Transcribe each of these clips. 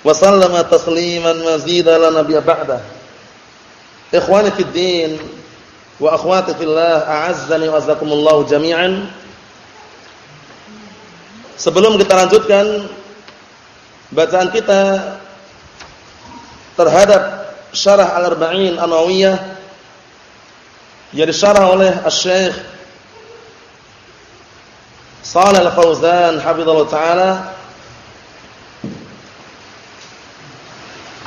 wa sallama tasliman mazida la nabiyya ba'da. Ikhwani fid din wa akhwati fillah, azzakumullah jami'an. Sebelum kita lanjutkan bacaan kita terhadap syarah Al-Arba'in An-Nawawiyah yang disyarah oleh Asy-Syaikh Shalih Al-Fauzan hafizallahu taala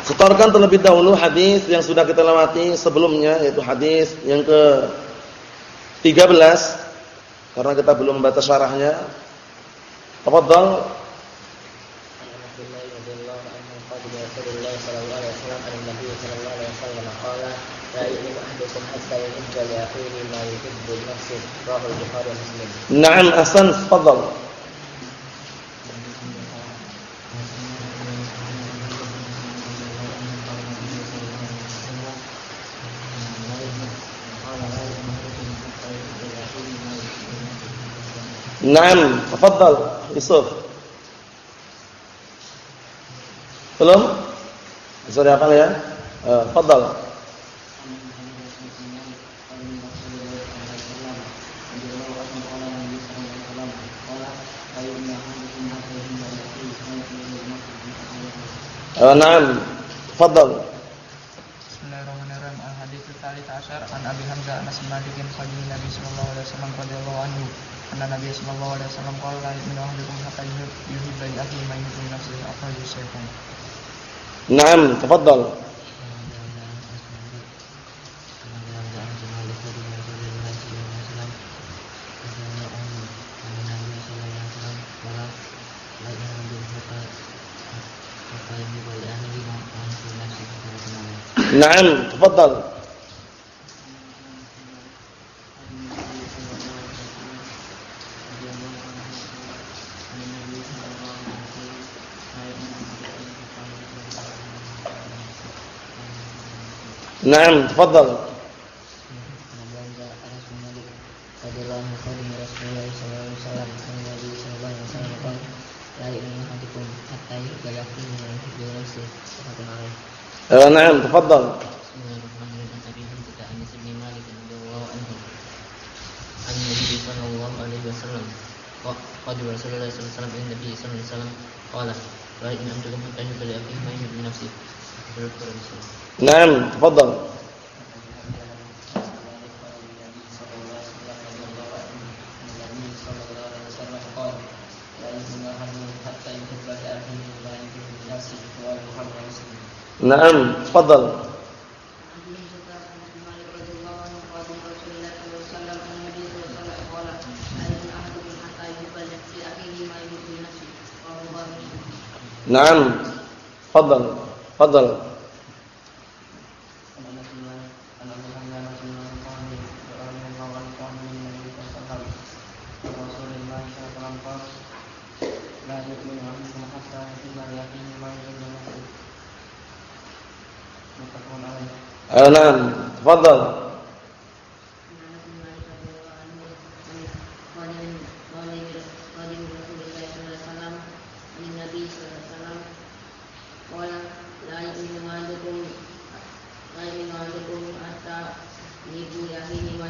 Setorkan terlebih dahulu hadis yang sudah kita lewati sebelumnya yaitu hadis yang ke 13 karena kita belum membaca syarahnya. Tafadhal. Naam, ahsan, tafadhal. Naam, tafadhal Yusuf. Belum? Bisa dihafal ya? Eh, tafadhal. Eh, naam, tafadhal. Bismillahirrahmanirrahim. Al-hadits tsalits asyar an Abi Hamzah bin Malik bin Nabi sallallahu alaihi wasallam radhiyallahu anhu. Anna Nabi sallallahu alaihi wasallam qala la yu'minu ahadukum hatta yuhibba li akhihi ma yuhibbu li nafsihi akhrajahu Syaikhan. Naam, tafadhal. Naam, tafadhal. Naam, tafadhal. Eh, naam, tafadhal. قد رسول الله صلى الله عليه وسلم إلى النبي صلى الله عليه وسلم قال رأيت إن أمدكم حتى يحب لأخيه ما يحب لنفسه Naam, tafadhal. Naam, tafadhal. Naam, tafadhal. Tafadhal. Eh, Naam, tafadhal.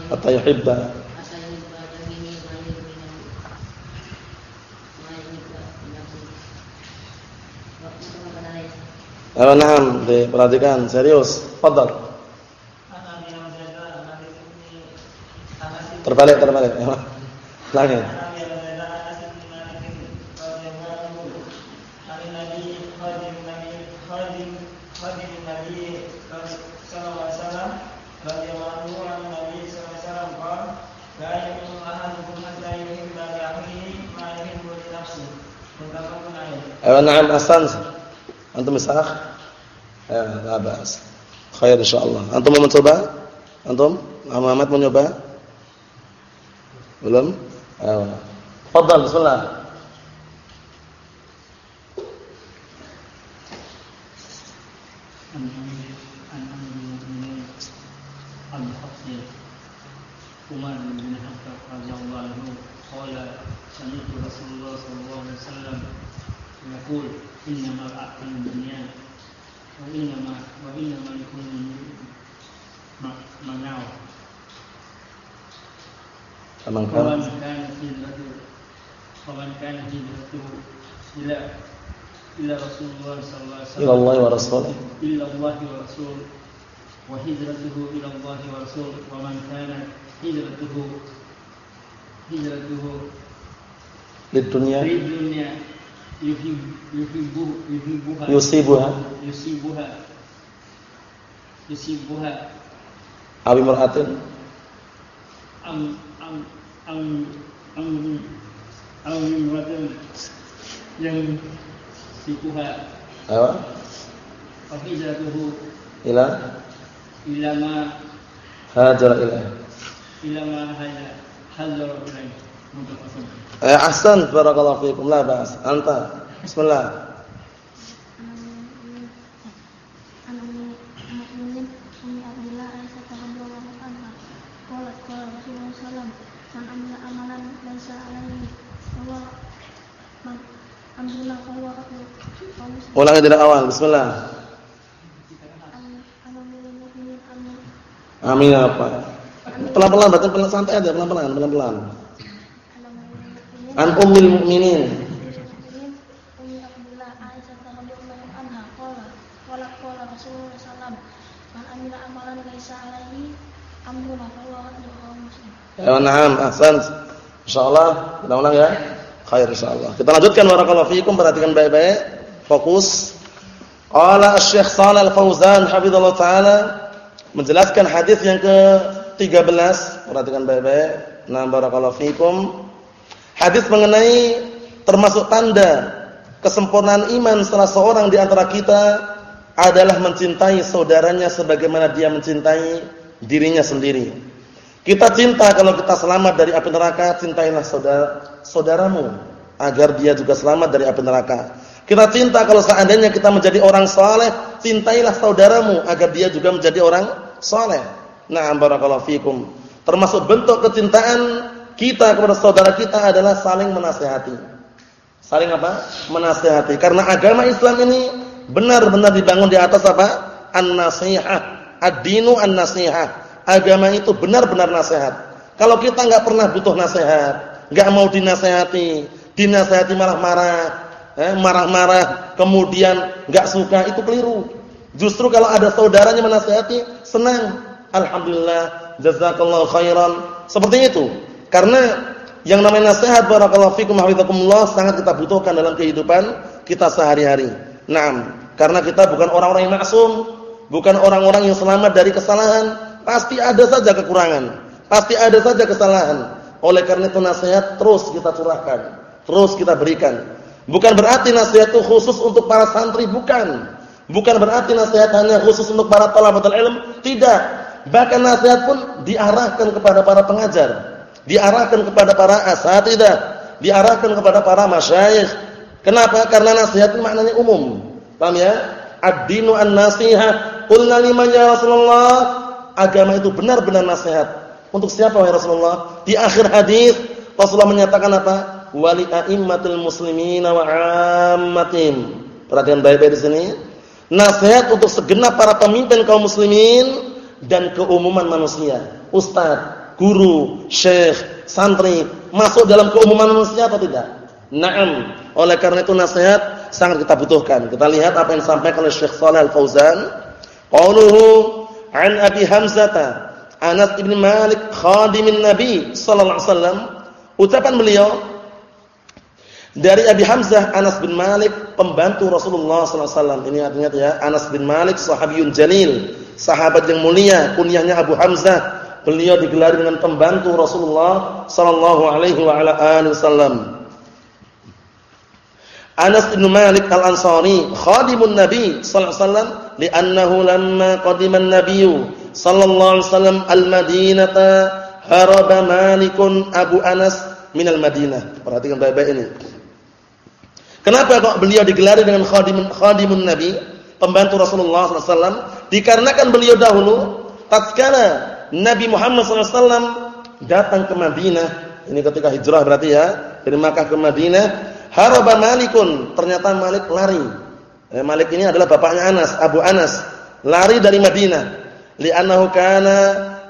Hatta yuhibba. Naam, diperhatikan serius. Tafadhal. Terbalik, terbalik. Lagi. Ayo na'am ahsan. Antum misah? Ya, la ba'as. Khair insyaallah. Antum mau mencoba? Antum? Muhammad mau nyoba? Belum? Fadhal, bismillah. فمن كان هجرته الى الى رسول الله صلى الله عليه وسلم الى الله ورسوله الى الله ورسوله وهجرته الى الله ورسوله ومن كان hijratuhu hijratuhu lidunya lidunya yuhibbu yuhibbuha yusibuha yusibuha yusibuha abi mar'atin am am am am am mar'atin yang sibuha apa? Wa hijratuhu ila ila ma hajara ila ilama hanya hadzar ilaih mutafassil eh ahsan barakallahu fiikum la ba'as anta. Bismillah Ulangi dari awal, bismillah. Amin apa? Pelan-pelan, baca pelan santai aja, pelan-pelan, pelan-pelan. An ummil mukminin. Ya, na'am, ahsan. Insyaallah, kita ulang ya. Khair insyaallah. Kita lanjutkan barakallahu fiikum, perhatikan baik-baik. Fokus. Qala Asy-Syaikh Shalal Fauzan hafizallahu taala menjelaskan hadis yang ke 13, perhatikan baik-baik. Nah, barakallahu fikum. Hadis mengenai termasuk tanda kesempurnaan iman salah seorang di antara kita adalah mencintai saudaranya sebagaimana dia mencintai dirinya sendiri. Kita cinta kalau kita selamat dari api neraka, cintailah saudara saudaramu agar dia juga selamat dari api neraka. Kita cinta kalau seandainya kita menjadi orang saleh, cintailah saudaramu agar dia juga menjadi orang saleh. Na'am barakallahu fikum. Termasuk bentuk kecintaan kita kepada saudara kita adalah saling menasihati. Saling apa? Menasihati. Karena agama Islam ini benar-benar dibangun di atas apa? An-nasihah. Ad-dinu an-nasihah. Agama itu benar-benar nasihat. Kalau kita enggak pernah butuh nasihat, enggak mau dinasihati, dinasihati malah marah, eh, marah-marah, kemudian enggak suka, itu keliru. Justru kalau ada saudaranya menasihati, senang. Alhamdulillah, jazakallahu khairan. Seperti itu. Karena yang namanya nasihat barakallahu fikum hafizakumullah sangat kita butuhkan dalam kehidupan kita sehari-hari. Naam, karena kita bukan orang-orang yang maksum, bukan orang-orang yang selamat dari kesalahan, pasti ada saja kekurangan, pasti ada saja kesalahan. Oleh karena itu nasihat terus kita curahkan, terus kita berikan. Bukan berarti nasihat itu khusus untuk para santri, bukan. Bukan berarti nasihat hanya khusus untuk para talabatul ilm, tidak. Bahkan nasihat pun diarahkan kepada para pengajar, diarahkan kepada para asatidzah, diarahkan kepada para masyayikh. Kenapa? Karena nasihat ini maknanya umum. Paham ya? Ad-dinu an-nasihah. Qulna liman ya Rasulullah? Agama itu benar-benar nasihat. Untuk siapa wahai Rasulullah? Di akhir hadis Rasulullah menyatakan apa? Wali a'immatil muslimina wa 'ammatihim. Perhatian baik-baik di sini. Nasihat untuk segenap para pemimpin kaum muslimin dan keumuman manusia. Ustaz, guru, syekh, santri masuk dalam keumuman manusia atau tidak? Naam. Oleh karena itu nasihat sangat kita butuhkan. Kita lihat apa yang disampaikan oleh Syekh Shalal Al-Fauzan. Qauluhu an Abi Hamzah Anas bin Malik khadimin Nabi sallallahu alaihi wasallam. Ucapan beliau dari Abi Hamzah Anas bin Malik pembantu Rasulullah sallallahu alaihi wasallam. Ini artinya ya Anas bin Malik sahabiyun jalil sahabat yang mulia, kunyahnya Abu Hamzah. Beliau digelar dengan pembantu Rasulullah sallallahu alaihi wasallam. Anas bin Malik Al-Ansari khadimun Nabi sallallahu alaihi wasallam li'annahu lamma qadima an-nabiy sallallahu alaihi wasallam al-Madinata haraba Malikun Abu Anas min al-Madinah. Perhatikan baik-baik ini. Kenapa kok beliau digelari dengan khadimun khadimun Nabi, pembantu Rasulullah wasallam? Dikarenakan beliau dahulu tatkala Nabi Muhammad wasallam datang ke Madinah, ini ketika hijrah berarti ya, dari Makkah ke Madinah, Haraba Malikun, ternyata Malik lari. Eh, Malik ini adalah bapaknya Anas, Abu Anas, lari dari Madinah. Li'annahu kana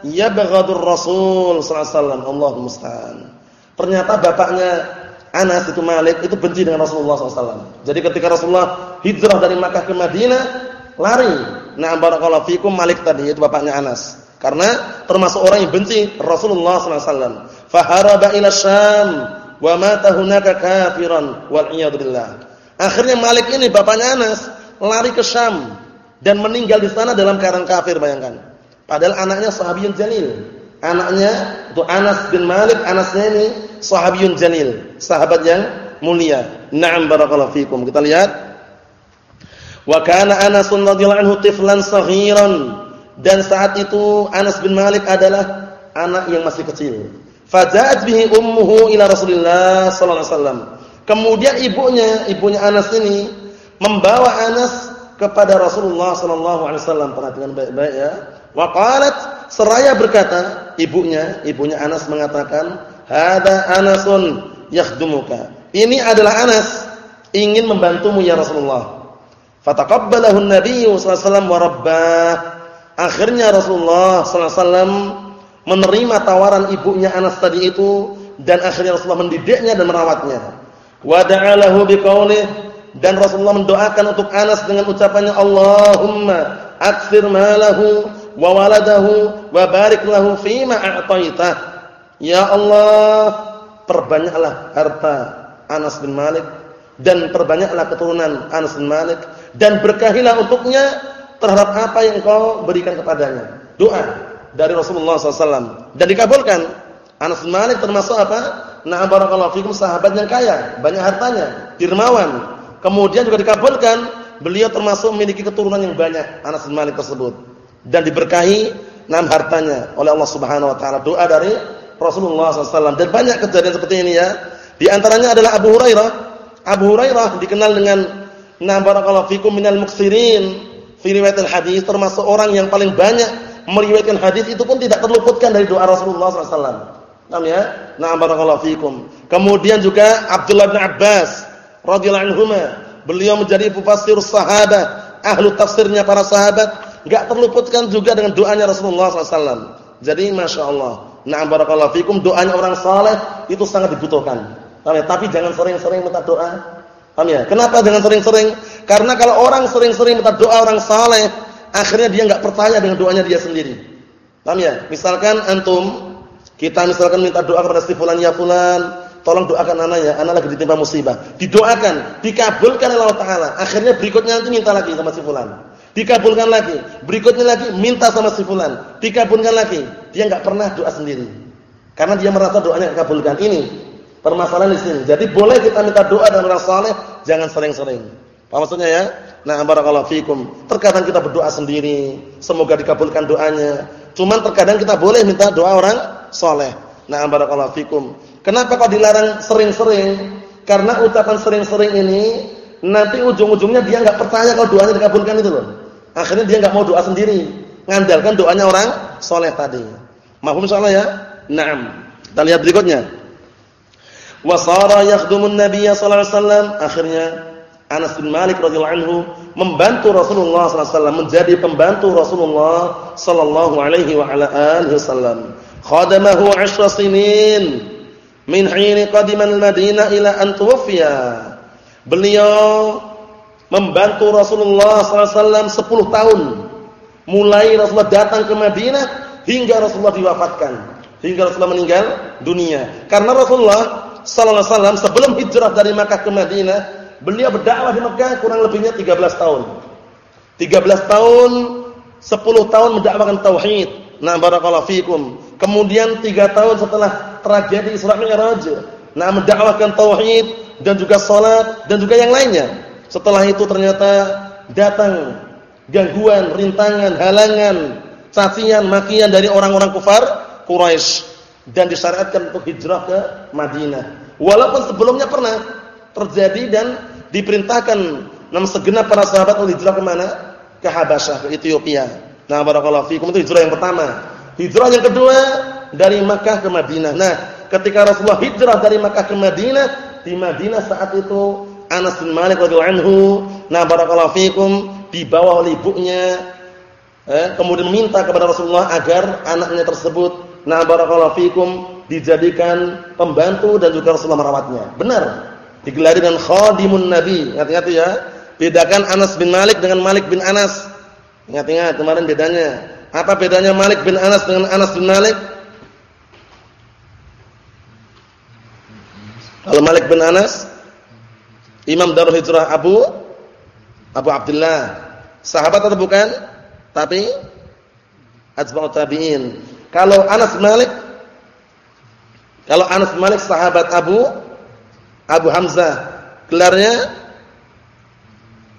yabghadur Rasul sallallahu alaihi wasallam. Ternyata bapaknya Anas itu Malik itu benci dengan Rasulullah SAW. Jadi ketika Rasulullah hijrah dari Makkah ke Madinah, lari. Nah, barakallahu fikum Malik tadi itu bapaknya Anas. Karena termasuk orang yang benci Rasulullah SAW. Faharaba ila Syam wa mata hunaka kafiran wal. Akhirnya Malik ini bapaknya Anas lari ke Syam dan meninggal di sana dalam keadaan kafir bayangkan. Padahal anaknya sahabiyun jalil. Anaknya itu Anas bin Malik, anasnya ini sahabiyun jalil, sahabat yang mulia. Na'am barakallahu fikum. Kita lihat. Wa kana Anas radhiyallahu anhu tiflan saghiran dan saat itu Anas bin Malik adalah anak yang masih kecil. Faja'at bihi ummuhu ila Rasulillah sallallahu alaihi wasallam. Kemudian ibunya, ibunya Anas ini membawa Anas kepada Rasulullah sallallahu alaihi wasallam. Perhatikan baik-baik ya. Wa qalat seraya berkata, ibunya, ibunya Anas mengatakan, "Hada Anasun yakhdumuka." Ini adalah Anas ingin membantumu ya Rasulullah. Fataqabbalahu an-nabiy sallallahu alaihi wasallam wa rabbah. Akhirnya Rasulullah sallallahu alaihi wasallam menerima tawaran ibunya Anas tadi itu dan akhirnya Rasulullah mendidiknya dan merawatnya. Wa da'alahu biqaulih dan Rasulullah mendoakan untuk Anas dengan ucapannya Allahumma aktsir malahu wa waladahu wa barik lahu fima a'taitah. Ya Allah, perbanyaklah harta Anas bin Malik dan perbanyaklah keturunan Anas bin Malik dan berkahilah untuknya terhadap apa yang kau berikan kepadanya. Doa dari Rasulullah SAW dan dikabulkan. Anas bin Malik termasuk apa? Nah barakallahu fikum sahabat yang kaya, banyak hartanya, dermawan. Kemudian juga dikabulkan, beliau termasuk memiliki keturunan yang banyak Anas bin Malik tersebut dan diberkahi enam hartanya oleh Allah Subhanahu wa taala. Doa dari Rasulullah SAW dan banyak kejadian seperti ini ya. Di antaranya adalah Abu Hurairah. Abu Hurairah dikenal dengan na barakallahu fikum minal muksirin fi riwayat al-hadis termasuk orang yang paling banyak meriwayatkan hadis itu pun tidak terluputkan dari doa Rasulullah SAW. Paham ya? Na'am barakallahu fikum. Kemudian juga Abdullah bin Abbas radhiyallahu anhuma, beliau menjadi mufassir sahabat, ahlu tafsirnya para sahabat, enggak terluputkan juga dengan doanya Rasulullah SAW. Jadi masya Allah, na'am barakallahu fikum, doanya orang saleh itu sangat dibutuhkan. Paham ya? Tapi jangan sering-sering minta doa. Paham ya? Kenapa jangan sering-sering? Karena kalau orang sering-sering minta doa orang saleh, akhirnya dia nggak percaya dengan doanya dia sendiri. Paham ya? Misalkan antum kita misalkan minta doa kepada si fulan ya fulan, tolong doakan anaknya, anak lagi ditimpa musibah. Didoakan, dikabulkan oleh Allah taala. Akhirnya berikutnya nanti minta lagi sama si fulan. Dikabulkan lagi, berikutnya lagi minta sama si fulan, dikabulkan lagi. Dia nggak pernah doa sendiri. Karena dia merasa doanya dikabulkan. Ini permasalahan di sini. Jadi boleh kita minta doa dengan orang saleh, jangan sering-sering. Apa maksudnya ya? Nah, barakallahu fikum. Terkadang kita berdoa sendiri, semoga dikabulkan doanya. Cuman terkadang kita boleh minta doa orang soleh. Nah, barakallahu fikum. Kenapa kok dilarang sering-sering? Karena ucapan sering-sering ini nanti ujung-ujungnya dia nggak percaya kalau doanya dikabulkan itu loh. Akhirnya dia nggak mau doa sendiri, ngandalkan doanya orang soleh tadi. Mahfum insyaallah ya? Naam. Kita lihat berikutnya. Wasara yakhdumun nabiyya sallallahu alaihi wasallam. Akhirnya Anas bin Malik radhiyallahu anhu membantu Rasulullah sallallahu alaihi wasallam menjadi pembantu Rasulullah sallallahu alaihi wa ala alihi wasallam. Khadamahu 10 sinin min hin qadima al-Madinah ila an tuwfiya. Beliau membantu Rasulullah wasallam 10 tahun. Mulai Rasulullah datang ke Madinah hingga Rasulullah diwafatkan, hingga Rasulullah meninggal dunia. Karena Rasulullah wasallam sebelum hijrah dari Makkah ke Madinah Beliau berdakwah di Mekah kurang lebihnya 13 tahun. 13 tahun, 10 tahun mendakwakan tauhid. Nah, barakallahu fikum. Kemudian 3 tahun setelah tragedi Isra Mi'raj, nah mendakwakan tauhid, dan juga sholat dan juga yang lainnya. Setelah itu ternyata datang gangguan, rintangan, halangan, cacian, makian dari orang-orang kufar Quraisy dan disyariatkan untuk hijrah ke Madinah. Walaupun sebelumnya pernah terjadi dan diperintahkan nama segenap para sahabat untuk hijrah ke mana? Ke Habasyah, ke Ethiopia. Nah, barakallahu fikum itu hijrah yang pertama. Hijrah yang kedua dari Makkah ke Madinah. Nah, ketika Rasulullah hijrah dari Makkah ke Madinah, di Madinah saat itu Anas bin Malik radhiyallahu anhu, nah barakallahu fikum dibawa oleh ibunya eh, kemudian meminta kepada Rasulullah agar anaknya tersebut nah barakallahu fikum dijadikan pembantu dan juga Rasulullah merawatnya. Benar. Digelari dengan khadimun Nabi. Ingat-ingat ya. Bedakan Anas bin Malik dengan Malik bin Anas. Ingat-ingat kemarin bedanya. Apa bedanya Malik bin Anas dengan Anas bin Malik? Kalau Malik bin Anas Imam Darul Hijrah Abu Abu Abdullah. Sahabat atau bukan? Tapi atba'ut tabi'in. Kalau Anas Malik kalau Anas Malik sahabat Abu Abu Hamzah, gelarnya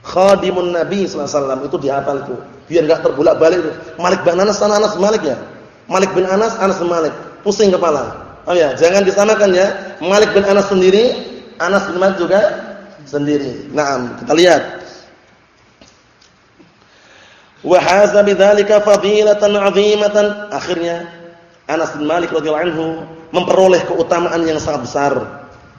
khadimun Nabi sallallahu alaihi wasallam itu dihafal itu. Biar enggak terbolak-balik. Malik bin Anas sana Anas Malik ya. Malik bin Anas Anas bin Malik. Pusing kepala. Oh ya, jangan disamakan ya. Malik bin Anas sendiri, Anas bin Malik juga sendiri. Naam, kita lihat. Wa hadza bidzalika fadilatan 'azimatan. Akhirnya Anas bin Malik radhiyallahu anhu memperoleh keutamaan yang sangat besar.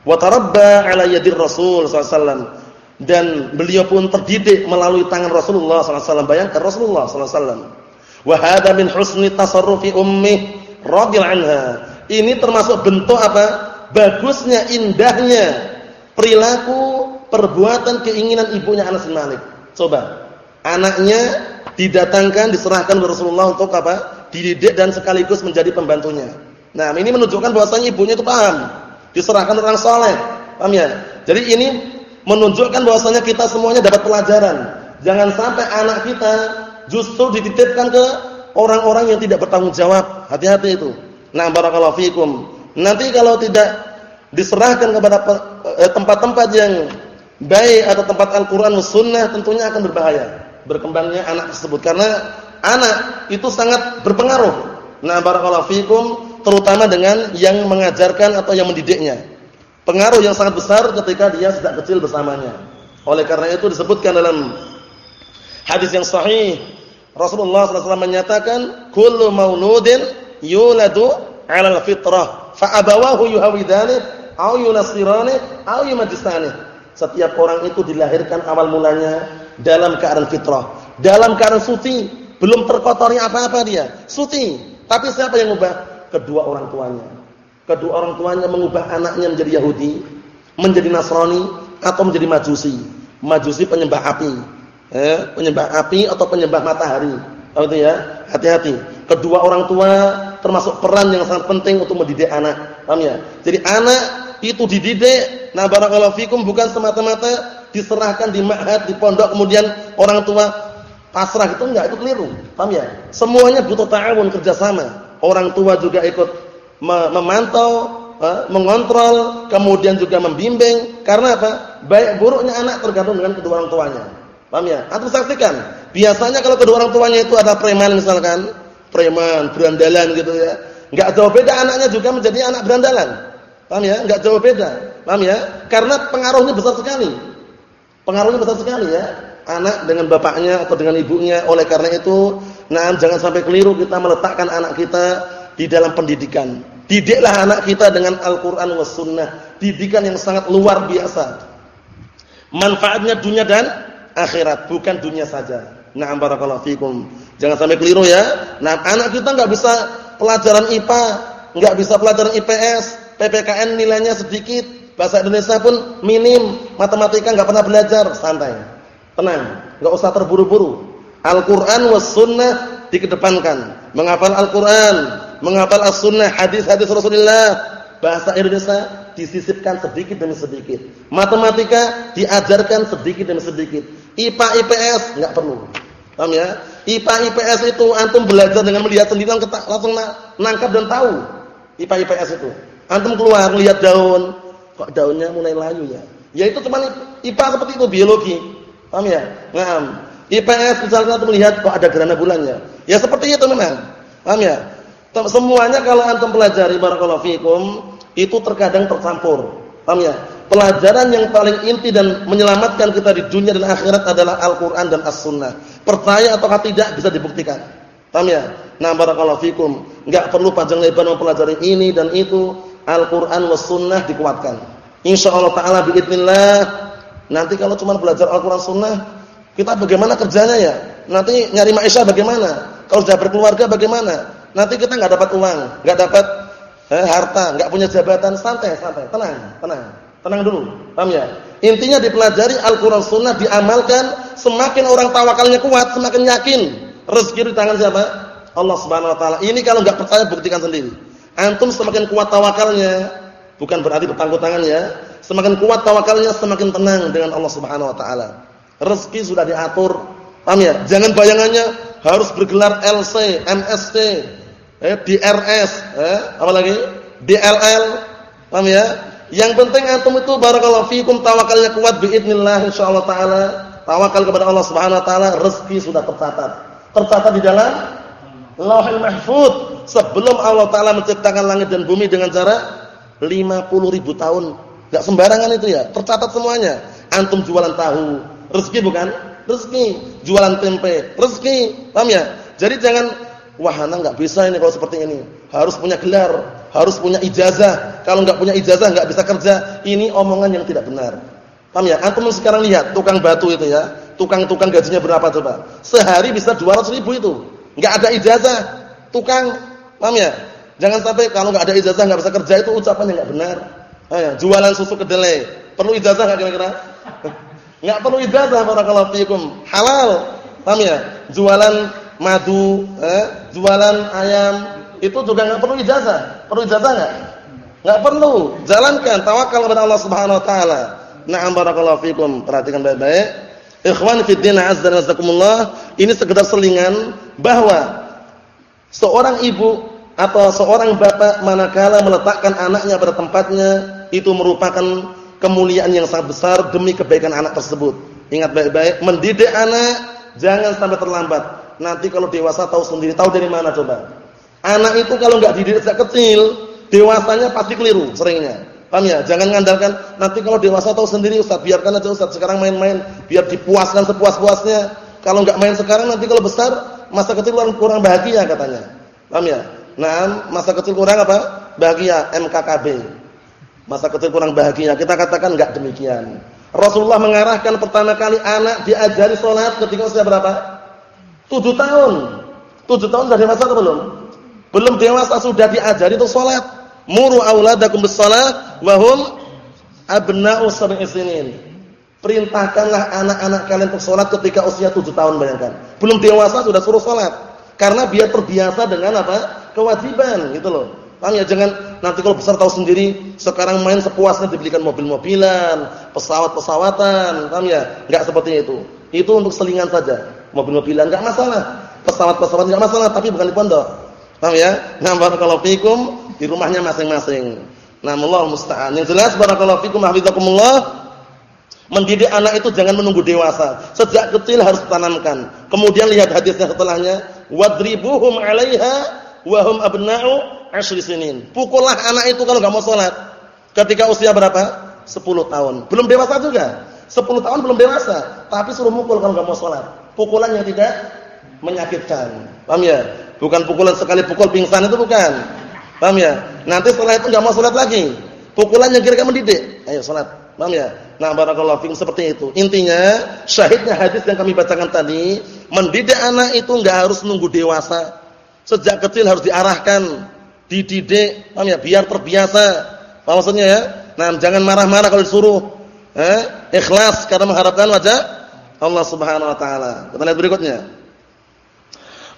Wa tarabba 'ala yadir Rasul sallallahu dan beliau pun terdidik melalui tangan Rasulullah wasallam. Bayangkan Rasulullah sallallahu alaihi wasallam. Wa hadza min husni tasarrufi ummi radhiyallahu anha. Ini termasuk bentuk apa? Bagusnya, indahnya perilaku, perbuatan, keinginan ibunya Anas bin Malik. Coba. Anaknya didatangkan, diserahkan kepada Rasulullah untuk apa? Dididik dan sekaligus menjadi pembantunya. Nah, ini menunjukkan bahwasanya ibunya itu paham. Diserahkan orang soleh. Paham ya? Jadi ini menunjukkan bahwasanya kita semuanya dapat pelajaran. Jangan sampai anak kita justru dititipkan ke orang-orang yang tidak bertanggung jawab. Hati-hati itu. Nah, barakallahu fikum. Nanti kalau tidak diserahkan kepada eh, tempat-tempat yang baik atau tempat Al-Qur'an dan Sunnah tentunya akan berbahaya berkembangnya anak tersebut karena anak itu sangat berpengaruh. Nah, barakallahu fikum terutama dengan yang mengajarkan atau yang mendidiknya. Pengaruh yang sangat besar ketika dia sejak kecil bersamanya. Oleh karena itu disebutkan dalam hadis yang sahih Rasulullah SAW menyatakan kullu mauludin yuladu 'alal fitrah fa abawahu aw yunasirani aw yumajisani. Setiap orang itu dilahirkan awal mulanya dalam keadaan fitrah, dalam keadaan suci, belum terkotori apa-apa dia, suci. Tapi siapa yang mengubah? Kedua orang tuanya. Kedua orang tuanya mengubah anaknya menjadi Yahudi, menjadi Nasrani atau menjadi Majusi. Majusi penyembah api. Eh, penyembah api atau penyembah matahari. Tahu ya? Hati-hati. Kedua orang tua termasuk peran yang sangat penting untuk mendidik anak. Paham ya? Jadi anak itu dididik, nah barakallahu fikum bukan semata-mata diserahkan di ma'had, di pondok kemudian orang tua pasrah itu enggak, itu keliru. Paham ya? Semuanya butuh ta'awun kerjasama. Orang tua juga ikut memantau, mengontrol, kemudian juga membimbing. Karena apa? Baik buruknya anak tergantung dengan kedua orang tuanya. Paham ya? Atau saksikan, biasanya kalau kedua orang tuanya itu ada preman misalkan, preman, berandalan gitu ya. Enggak jauh beda anaknya juga menjadi anak berandalan. Paham ya? Enggak jauh beda. Paham ya? Karena pengaruhnya besar sekali. Pengaruhnya besar sekali ya. Anak dengan bapaknya atau dengan ibunya. Oleh karena itu, nah jangan sampai keliru kita meletakkan anak kita di dalam pendidikan. Didiklah anak kita dengan Al-Qur'an was sunnah. Didikan yang sangat luar biasa. Manfaatnya dunia dan akhirat, bukan dunia saja. Na'am barakallahu fikum. Jangan sampai keliru ya. Nah, anak kita enggak bisa pelajaran IPA, enggak bisa pelajaran IPS, PPKN nilainya sedikit, Bahasa Indonesia pun minim, matematika enggak pernah belajar, santai. Tenang, enggak usah terburu-buru. Al-Qur'an was sunnah dikedepankan. Menghafal Al-Qur'an, menghafal As-Sunnah, hadis-hadis Rasulullah. Bahasa Indonesia disisipkan sedikit demi sedikit. Matematika diajarkan sedikit demi sedikit. IPA IPS enggak perlu. Paham ya? IPA IPS itu antum belajar dengan melihat sendiri langsung nangkap dan tahu. IPA IPS itu. Antum keluar lihat daun, kok daunnya mulai layu ya? Ya itu cuma IPA seperti itu biologi. Paham ya? Nah, IPS misalnya antum melihat kok ada gerhana bulannya. Ya seperti itu memang. Paham ya? Semuanya kalau antum pelajari barakallahu fikum itu terkadang tercampur. Paham ya? Pelajaran yang paling inti dan menyelamatkan kita di dunia dan akhirat adalah Al-Qur'an dan As-Sunnah. Percaya atau tidak bisa dibuktikan. Paham ya? Nah, barakallahu fikum. Enggak perlu panjang lebar mempelajari ini dan itu. Al-Qur'an was sunnah dikuatkan. Insyaallah taala biidznillah nanti kalau cuma belajar Al-Qur'an Sunnah, kita bagaimana kerjanya ya? Nanti nyari maisha bagaimana? Kalau sudah berkeluarga bagaimana? Nanti kita enggak dapat uang, enggak dapat eh, harta, enggak punya jabatan, santai, santai, tenang, tenang. Tenang dulu. Paham ya? Intinya dipelajari Al-Qur'an Sunnah diamalkan, semakin orang tawakalnya kuat, semakin yakin rezeki di tangan siapa? Allah Subhanahu wa taala. Ini kalau enggak percaya buktikan sendiri. Antum semakin kuat tawakalnya, bukan berarti bertanggung tangan ya. Semakin kuat tawakalnya, semakin tenang dengan Allah Subhanahu wa taala. Rezeki sudah diatur. Paham ya? Jangan bayangannya harus bergelar LC, MSc, eh, DRS, eh, apa lagi? DLL. Paham ya? Yang penting antum itu barakallahu fikum tawakalnya kuat biidznillah insyaallah taala. Tawakal kepada Allah Subhanahu wa taala, rezeki sudah tercatat. Tercatat di dalam Lauhul Mahfuz sebelum Allah Taala menciptakan langit dan bumi dengan cara 50 ribu tahun. Enggak sembarangan itu ya, tercatat semuanya. Antum jualan tahu, rezeki bukan? Rezeki. Jualan tempe, rezeki. Paham ya? Jadi jangan wahana enggak bisa ini kalau seperti ini. Harus punya gelar, harus punya ijazah. Kalau enggak punya ijazah enggak bisa kerja. Ini omongan yang tidak benar. Paham ya? Antum sekarang lihat tukang batu itu ya. Tukang-tukang gajinya berapa coba? Sehari bisa 200 ribu itu. Enggak ada ijazah. Tukang Paham ya? Jangan sampai kalau nggak ada ijazah nggak bisa kerja itu ucapan yang nggak benar. Ah, ya. Jualan susu kedelai, perlu ijazah nggak kira-kira? Nggak perlu ijazah barakallahu fiikum. Halal. Paham ya? Jualan madu, eh, jualan ayam itu juga nggak perlu ijazah. Perlu ijazah nggak? Nggak perlu. Jalankan tawakal kepada Allah Subhanahu wa taala. Na'am barakallahu fiikum. Perhatikan baik-baik. Ikhwan fi din azza wa ini sekedar selingan bahwa Seorang ibu atau seorang bapak manakala meletakkan anaknya pada tempatnya itu merupakan kemuliaan yang sangat besar demi kebaikan anak tersebut. Ingat baik-baik, mendidik anak jangan sampai terlambat. Nanti kalau dewasa tahu sendiri, tahu dari mana coba? Anak itu kalau enggak dididik sejak kecil, dewasanya pasti keliru seringnya. Paham ya? Jangan mengandalkan nanti kalau dewasa tahu sendiri Ustaz, biarkan aja Ustaz sekarang main-main biar dipuaskan sepuas-puasnya. Kalau enggak main sekarang nanti kalau besar masa kecil kurang, kurang bahagia katanya. Paham ya? Nah, masa kecil kurang apa? Bahagia, MKKB. Masa kecil kurang bahagia. Kita katakan enggak demikian. Rasulullah mengarahkan pertama kali anak diajari sholat ketika usia berapa? Tujuh tahun. Tujuh tahun sudah dewasa atau belum? Belum dewasa sudah diajari untuk sholat. Muru auladakum bis-shalah wa hum abna'u sab'i sinin. Perintahkanlah anak-anak kalian untuk sholat ketika usia tujuh tahun bayangkan. Belum dewasa sudah suruh sholat. Karena biar terbiasa dengan apa? Kewajiban gitu loh. Paham ya? Jangan nanti kalau besar tahu sendiri, sekarang main sepuasnya dibelikan mobil-mobilan, pesawat-pesawatan, paham ya? Enggak seperti itu. Itu untuk selingan saja. Mobil-mobilan enggak masalah. Pesawat-pesawat enggak masalah, tapi bukan di pondok. Paham ya? Nah, barakallahu fikum di rumahnya masing-masing. Nah, Allah musta'an. Yang jelas barakallahu fikum hafizakumullah Mendidik anak itu jangan menunggu dewasa. Sejak kecil harus tanamkan. Kemudian lihat hadisnya setelahnya, wadribuhum 'alaiha wa hum abna'u 'ashri sinin. Pukullah anak itu kalau enggak mau salat. Ketika usia berapa? 10 tahun. Belum dewasa juga. 10 tahun belum dewasa, tapi suruh mukul kalau enggak mau salat. Pukulan yang tidak menyakitkan. Paham ya? Bukan pukulan sekali pukul pingsan itu bukan. Paham ya? Nanti setelah itu enggak mau salat lagi. Pukulan yang kira-kira mendidik. Ayo salat. Paham ya? Nah, barakallahu fikum seperti itu. Intinya, syahidnya hadis yang kami bacakan tadi, mendidik anak itu enggak harus nunggu dewasa. Sejak kecil harus diarahkan, dididik, paham ya? Biar terbiasa. Apa maksudnya ya? Nah, jangan marah-marah kalau disuruh. Eh? Ikhlas karena mengharapkan wajah Allah Subhanahu wa taala. Kita lihat berikutnya.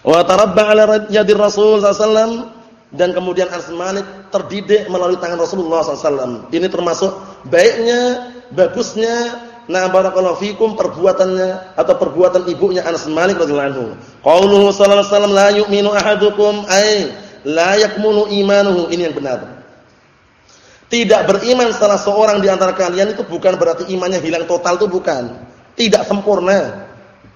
Wa tarabba 'ala yadi Rasul sallallahu dan kemudian Anas Malik terdidik melalui tangan Rasulullah SAW. Ini termasuk baiknya, bagusnya, nah barakallahu fikum perbuatannya atau perbuatan ibunya Anas Malik radhiyallahu anhu. Qauluhu sallallahu alaihi wasallam la yu'minu ahadukum ay la yakmulu imanuhu. Ini yang benar. Tidak beriman salah seorang di antara kalian itu bukan berarti imannya hilang total itu bukan. Tidak sempurna.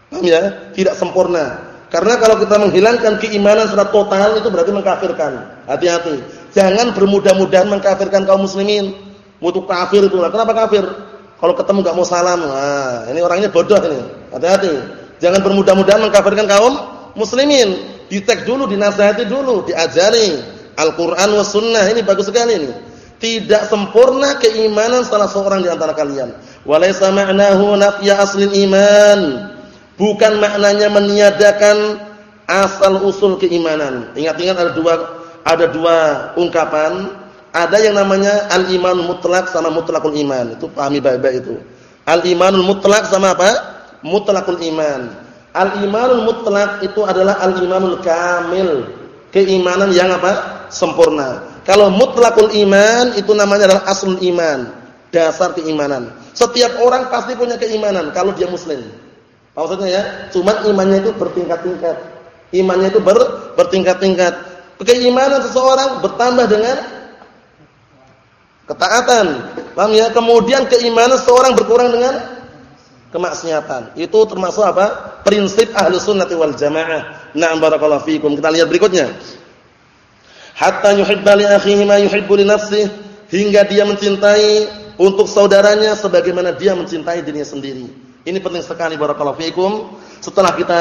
Paham ya? Tidak sempurna. Karena kalau kita menghilangkan keimanan secara total itu berarti mengkafirkan. Hati-hati. Jangan bermudah-mudahan mengkafirkan kaum muslimin. Mutu kafir itu. Kenapa kafir? Kalau ketemu gak mau salam. Nah, ini orangnya bodoh ini. Hati-hati. Jangan bermudah-mudahan mengkafirkan kaum muslimin. Dicek dulu, dinasihati dulu, diajari Al-Qur'an was sunnah. Ini bagus sekali ini. Tidak sempurna keimanan salah seorang di antara kalian. Walaysa ma'nahu nafya aslil iman Bukan maknanya meniadakan asal usul keimanan. Ingat-ingat ada dua ada dua ungkapan. Ada yang namanya al-iman mutlak sama mutlakul iman. Itu pahami baik-baik itu. Al-imanul mutlak sama apa? Mutlakul iman. Al-imanul mutlak itu adalah al-imanul kamil. Keimanan yang apa? Sempurna. Kalau mutlakul iman itu namanya adalah aslul iman, dasar keimanan. Setiap orang pasti punya keimanan kalau dia muslim. Maksudnya ya, cuma imannya itu bertingkat-tingkat. Imannya itu ber, bertingkat-tingkat. Keimanan seseorang bertambah dengan ketaatan. Paham ya? Kemudian keimanan seseorang berkurang dengan kemaksiatan. Itu termasuk apa? Prinsip ahlu sunnati wal jamaah. Na'am barakallahu fikum. Kita lihat berikutnya. Hatta yuhibba li akhihi ma yuhibbu li nafsihi. Hingga dia mencintai untuk saudaranya sebagaimana dia mencintai dirinya sendiri. Ini penting sekali barakallahu fiikum. Setelah kita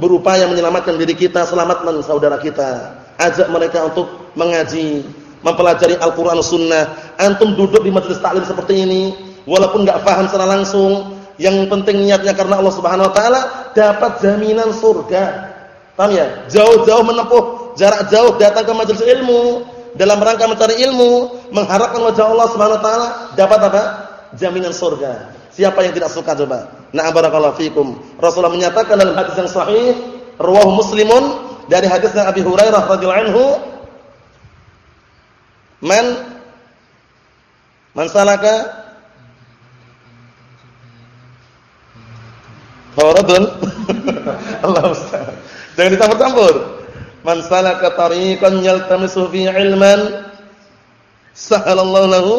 berupaya menyelamatkan diri kita, selamatkan saudara kita. Ajak mereka untuk mengaji, mempelajari Al-Qur'an Sunnah. Antum duduk di majelis taklim seperti ini, walaupun enggak paham secara langsung, yang penting niatnya karena Allah Subhanahu wa taala dapat jaminan surga. Paham ya? Jauh-jauh menempuh jarak jauh datang ke majelis ilmu dalam rangka mencari ilmu, mengharapkan wajah Allah Subhanahu wa taala dapat apa? Jaminan surga. Siapa yang tidak suka coba? Na'am barakallahu fikum. Rasulullah menyatakan dalam hadis yang sahih, rawahu Muslimun dari hadis Abi Hurairah radhiyallahu anhu, "Man man salaka Faradun Allah Ustaz. Jangan dicampur-campur. Man salaka tariqan yaltamisu fi ilman sahalallahu lahu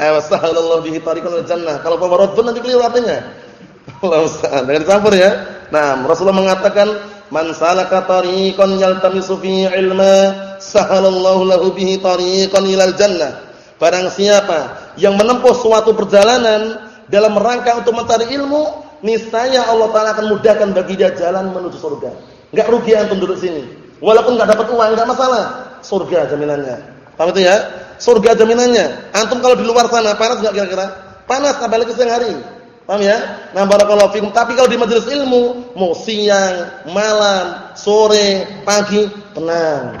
Eh wasahalallahu bihi tariqal jannah. Kalau famaradun nanti keliru artinya. Allah Ustaz. Jangan dicampur ya. Nah, Rasulullah mengatakan man salaka tariqan yaltamisu fi ilma sahalallahu lahu bihi tariqan ilal jannah. Barang siapa yang menempuh suatu perjalanan dalam rangka untuk mencari ilmu, niscaya Allah taala akan mudahkan bagi dia jalan menuju surga. Enggak rugi antum duduk sini. Walaupun enggak dapat uang enggak masalah. Surga jaminannya. Paham itu ya? Surga jaminannya. Antum kalau di luar sana panas enggak kira-kira? Panas apalagi siang hari. Paham ya? Nah, barakallahu fikum. Tapi kalau di majelis ilmu, mau siang, malam, sore, pagi, tenang.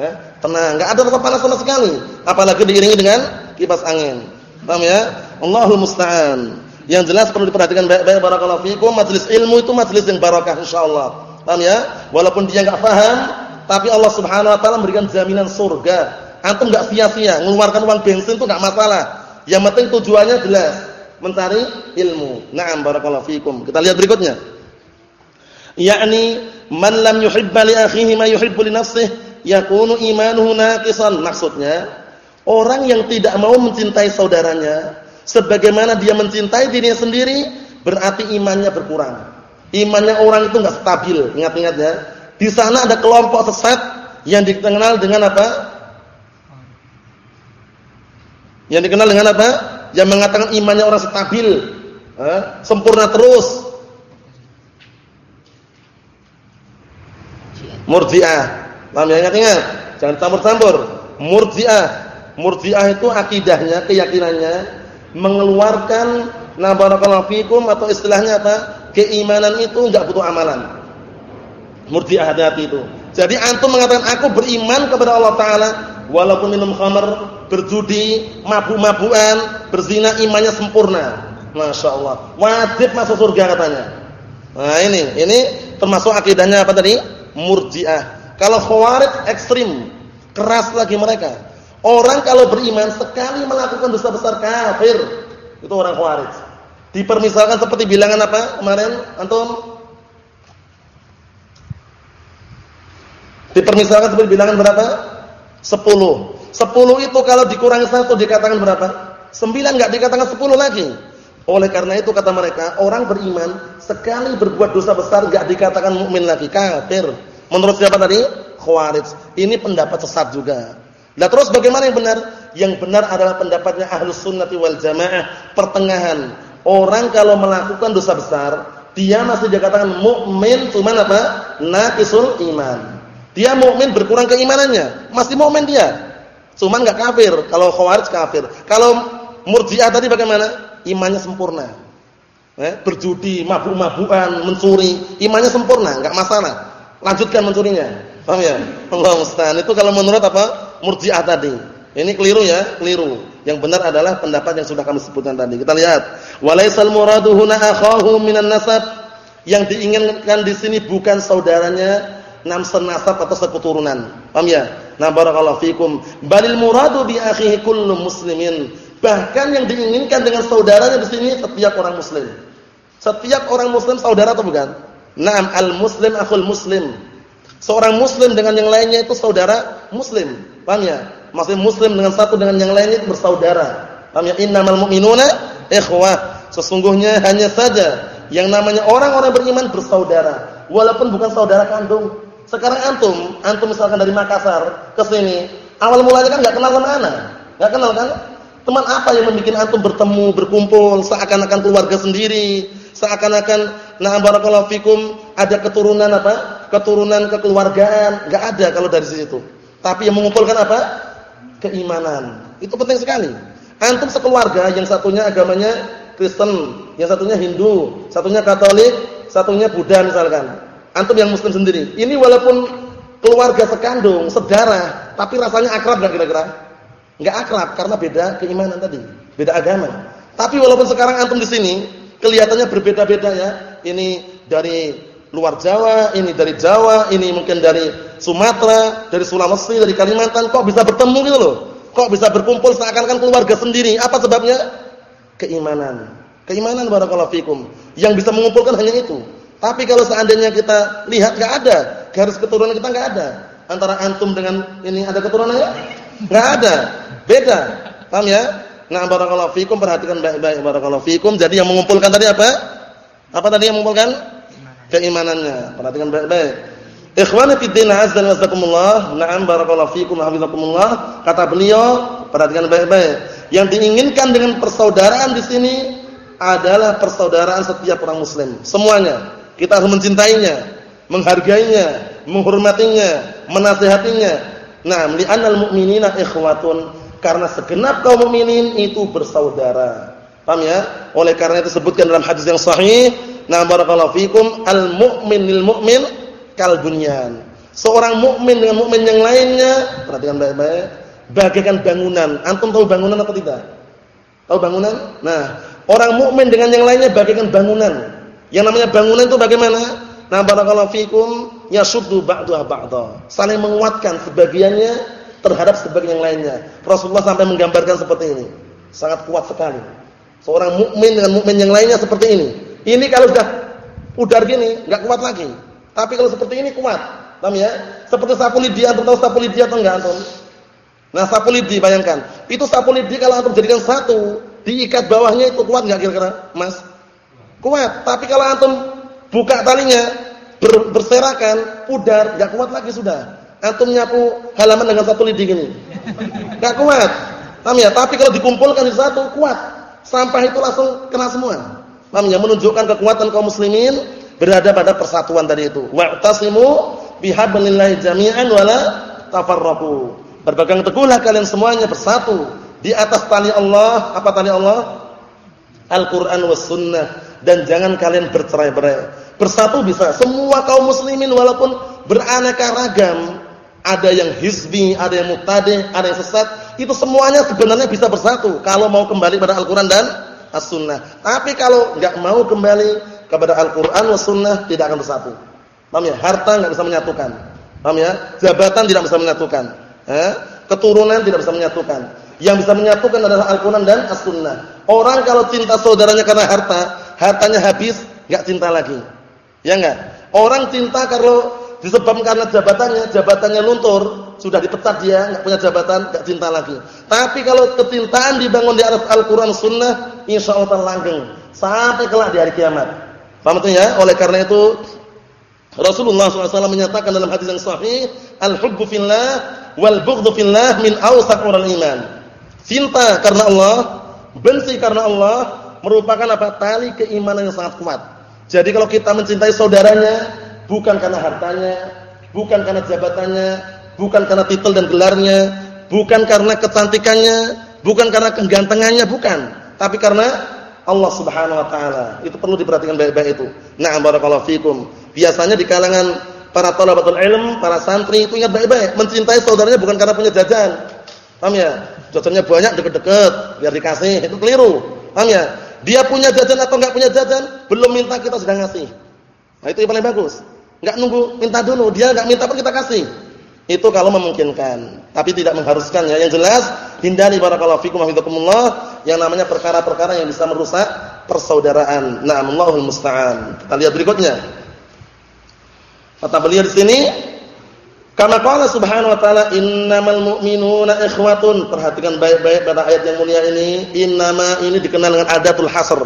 Eh, tenang, enggak ada rasa panas sama sekali. Apalagi diiringi dengan kipas angin. Paham ya? Allahul musta'an. Yang jelas perlu diperhatikan baik-baik barakallahu fikum, majelis ilmu itu majelis yang barakah insyaallah. Paham ya? Walaupun dia enggak paham, tapi Allah Subhanahu wa taala memberikan jaminan surga Antum enggak sia-sia mengeluarkan uang bensin itu enggak masalah. Yang penting tujuannya jelas, mencari ilmu. Na'am barakallahu fikum. Kita lihat berikutnya. Yakni man lam yuhibba li akhihi ma yuhibbu li nafsihi yakunu imanuhu naqisan. Maksudnya, orang yang tidak mau mencintai saudaranya sebagaimana dia mencintai dirinya sendiri, berarti imannya berkurang. Imannya orang itu enggak stabil. Ingat-ingat ya. Di sana ada kelompok sesat yang dikenal dengan apa? Yang dikenal dengan apa? Yang mengatakan imannya orang stabil, eh, sempurna terus. Murji'ah. Paham ya? Ingat-ingat, jangan campur-campur. Murji'ah. Murji'ah itu akidahnya, keyakinannya mengeluarkan na barakallahu fikum atau istilahnya apa? Keimanan itu enggak butuh amalan. Murji'ah hati-hati itu. Jadi antum mengatakan aku beriman kepada Allah taala walaupun minum khamar, berjudi, mabuk-mabukan, berzina imannya sempurna. Masya Allah. Wajib masuk surga katanya. Nah ini, ini termasuk akidahnya apa tadi? Murji'ah. Kalau khawarij ekstrim, keras lagi mereka. Orang kalau beriman sekali melakukan dosa besar kafir, itu orang khawarij. Dipermisalkan seperti bilangan apa kemarin antum? Dipermisalkan seperti bilangan berapa? 10. Sepuluh itu kalau dikurangi satu dikatakan berapa? Sembilan nggak dikatakan sepuluh lagi. Oleh karena itu kata mereka, orang beriman sekali berbuat dosa besar nggak dikatakan mukmin lagi, kafir. Menurut siapa tadi? Khawarij. Ini pendapat sesat juga. Nah terus bagaimana yang benar? Yang benar adalah pendapatnya ahlus sunnati wal jamaah pertengahan. Orang kalau melakukan dosa besar, dia masih dikatakan mukmin, cuman apa? Naqisul iman. Dia mukmin berkurang keimanannya, masih mukmin dia. Cuman enggak kafir. Kalau khawarij kafir. Kalau murji'ah tadi bagaimana? Imannya sempurna. Eh, berjudi, mabuk-mabukan, mencuri, imannya sempurna, enggak masalah. Lanjutkan mencurinya. Paham ya? Allah musta'an. Itu kalau menurut apa? Murji'ah tadi. Ini keliru ya, keliru. Yang benar adalah pendapat yang sudah kami sebutkan tadi. Kita lihat, walaisal muradu huna akhahu minan nasab. Yang diinginkan di sini bukan saudaranya nam senasab atau seketurunan. Paham ya? Nah, barakallahu fikum. Balil muradu bi akhihi kullu muslimin. Bahkan yang diinginkan dengan saudaranya di sini setiap orang muslim. Setiap orang muslim saudara atau bukan? Naam, al-muslim akhul muslim. Seorang muslim dengan yang lainnya itu saudara muslim. Paham ya? Muslim dengan satu dengan yang lainnya itu bersaudara. Paham ya? Innamal mu'minuna ikhwah. Sesungguhnya hanya saja yang namanya orang-orang beriman bersaudara, walaupun bukan saudara kandung. Sekarang antum, antum misalkan dari Makassar ke sini, awal mulanya kan enggak kenal sama ana. Enggak kenal kan? Teman apa yang membuat antum bertemu, berkumpul seakan-akan keluarga sendiri, seakan-akan nah barakallahu fikum ada keturunan apa? Keturunan kekeluargaan, enggak ada kalau dari situ. Tapi yang mengumpulkan apa? Keimanan. Itu penting sekali. Antum sekeluarga yang satunya agamanya Kristen, yang satunya Hindu, satunya Katolik, satunya Buddha misalkan. Antum yang muslim sendiri. Ini walaupun keluarga sekandung, saudara, tapi rasanya akrab enggak kira-kira? Enggak akrab karena beda keimanan tadi, beda agama. Tapi walaupun sekarang antum di sini kelihatannya berbeda-beda ya. Ini dari luar Jawa, ini dari Jawa, ini mungkin dari Sumatera, dari Sulawesi, dari Kalimantan, kok bisa bertemu gitu loh? Kok bisa berkumpul seakan-akan keluarga sendiri? Apa sebabnya? Keimanan. Keimanan barakallahu fikum. Yang bisa mengumpulkan hanya itu. Tapi kalau seandainya kita lihat enggak ada, garis keturunan kita enggak ada. Antara antum dengan ini ada keturunannya? Enggak ada. Beda. Paham ya? Nah, barakallahu fikum perhatikan baik-baik barakallahu fikum. Jadi yang mengumpulkan tadi apa? Apa tadi yang mengumpulkan? Keimanannya. Perhatikan baik-baik. Ikhwani fi din azza wa jazakumullah. Na'am barakallahu fikum hafizakumullah. Kata beliau, perhatikan baik-baik. Yang diinginkan dengan persaudaraan di sini adalah persaudaraan setiap orang muslim. Semuanya. Kita harus mencintainya, menghargainya, menghormatinya, menasihatinya. Nah, li'anal mu'minina ikhwatun karena segenap kaum mukminin itu bersaudara. Paham ya? Oleh karena itu sebutkan dalam hadis yang sahih, na barakallahu fikum al-mu'min lil mu'min kal bunyan. Seorang mukmin dengan mukmin yang lainnya, perhatikan baik-baik, bagaikan bangunan. Antum tahu bangunan atau tidak? Tahu bangunan? Nah, orang mukmin dengan yang lainnya bagaikan bangunan. Yang namanya bangunan itu bagaimana? Nah, barakallahu fikum yasuddu ba'daha ba'dha. Saling menguatkan sebagiannya terhadap sebagian yang lainnya. Rasulullah sampai menggambarkan seperti ini. Sangat kuat sekali. Seorang mukmin dengan mukmin yang lainnya seperti ini. Ini kalau sudah pudar gini, enggak kuat lagi. Tapi kalau seperti ini kuat. Paham ya? Seperti sapu lidi, antum sapu lidi atau enggak antum? Nah, sapu lidi bayangkan. Itu sapu lidi kalau antum jadikan satu, diikat bawahnya itu kuat enggak kira-kira, Mas? Kuat. Tapi kalau antum buka talinya, ber, berserakan, pudar, enggak kuat lagi sudah. Antum nyapu halaman dengan satu lidi gini. Enggak kuat. Paham ya? Tapi kalau dikumpulkan di satu, kuat. Sampah itu langsung kena semua. Paham ya? Menunjukkan kekuatan kaum muslimin berada pada persatuan tadi itu. Wa'tasimu bihablillahi jami'an wala tafarraqu. Berpegang teguhlah kalian semuanya bersatu di atas tali Allah. Apa tali Allah? Al-Qur'an was sunnah dan jangan kalian bercerai-berai. Bersatu bisa semua kaum muslimin walaupun beraneka ragam, ada yang hizbi, ada yang mutadih, ada yang sesat, itu semuanya sebenarnya bisa bersatu kalau mau kembali pada Al-Qur'an dan As-Sunnah. Tapi kalau enggak mau kembali kepada Al-Qur'an was sunnah tidak akan bersatu. Paham ya? Harta enggak bisa menyatukan. Paham ya? Jabatan tidak bisa menyatukan. Eh? Keturunan tidak bisa menyatukan. Yang bisa menyatukan adalah Al-Qur'an dan As-Sunnah. Orang kalau cinta saudaranya karena harta, hartanya habis, enggak cinta lagi. Ya enggak? Orang cinta kalau disebabkan karena jabatannya, jabatannya luntur, sudah dipecat dia, nggak punya jabatan, nggak cinta lagi. Tapi kalau kecintaan dibangun di atas Al-Qur'an Sunnah, insya Allah langgeng sampai kelak di hari kiamat. Paham itu ya? Oleh karena itu Rasulullah SAW menyatakan dalam hadis yang sahih, al-hubbu fillah wal bughdhu fillah min awsaq iman. Cinta karena Allah, benci karena Allah merupakan apa? Tali keimanan yang sangat kuat. Jadi kalau kita mencintai saudaranya bukan karena hartanya, bukan karena jabatannya, bukan karena titel dan gelarnya, bukan karena kecantikannya, bukan karena kegantengannya, bukan, tapi karena Allah Subhanahu wa taala. Itu perlu diperhatikan baik-baik itu. Na'am barakallahu fikum. Biasanya di kalangan para thalabatul ilm, para santri itu ingat baik-baik, mencintai saudaranya bukan karena punya jajan. Paham ya? Jajannya banyak deket-deket biar dikasih, itu keliru. Paham ya? Dia punya jajan atau enggak punya jajan, belum minta kita sudah ngasih. Nah, itu yang paling bagus. Enggak nunggu minta dulu, dia enggak minta pun kita kasih. Itu kalau memungkinkan, tapi tidak mengharuskan ya. Yang jelas, hindari barakallahu fikum hafizakumullah yang namanya perkara-perkara yang bisa merusak persaudaraan. Na'am Allahul musta'an. Kita lihat berikutnya. Kata beliau di sini, kama qala subhanahu wa ta'ala innamal mu'minuna ikhwatun. Perhatikan baik-baik pada ayat yang mulia ini, innama ini dikenal dengan adatul hasr.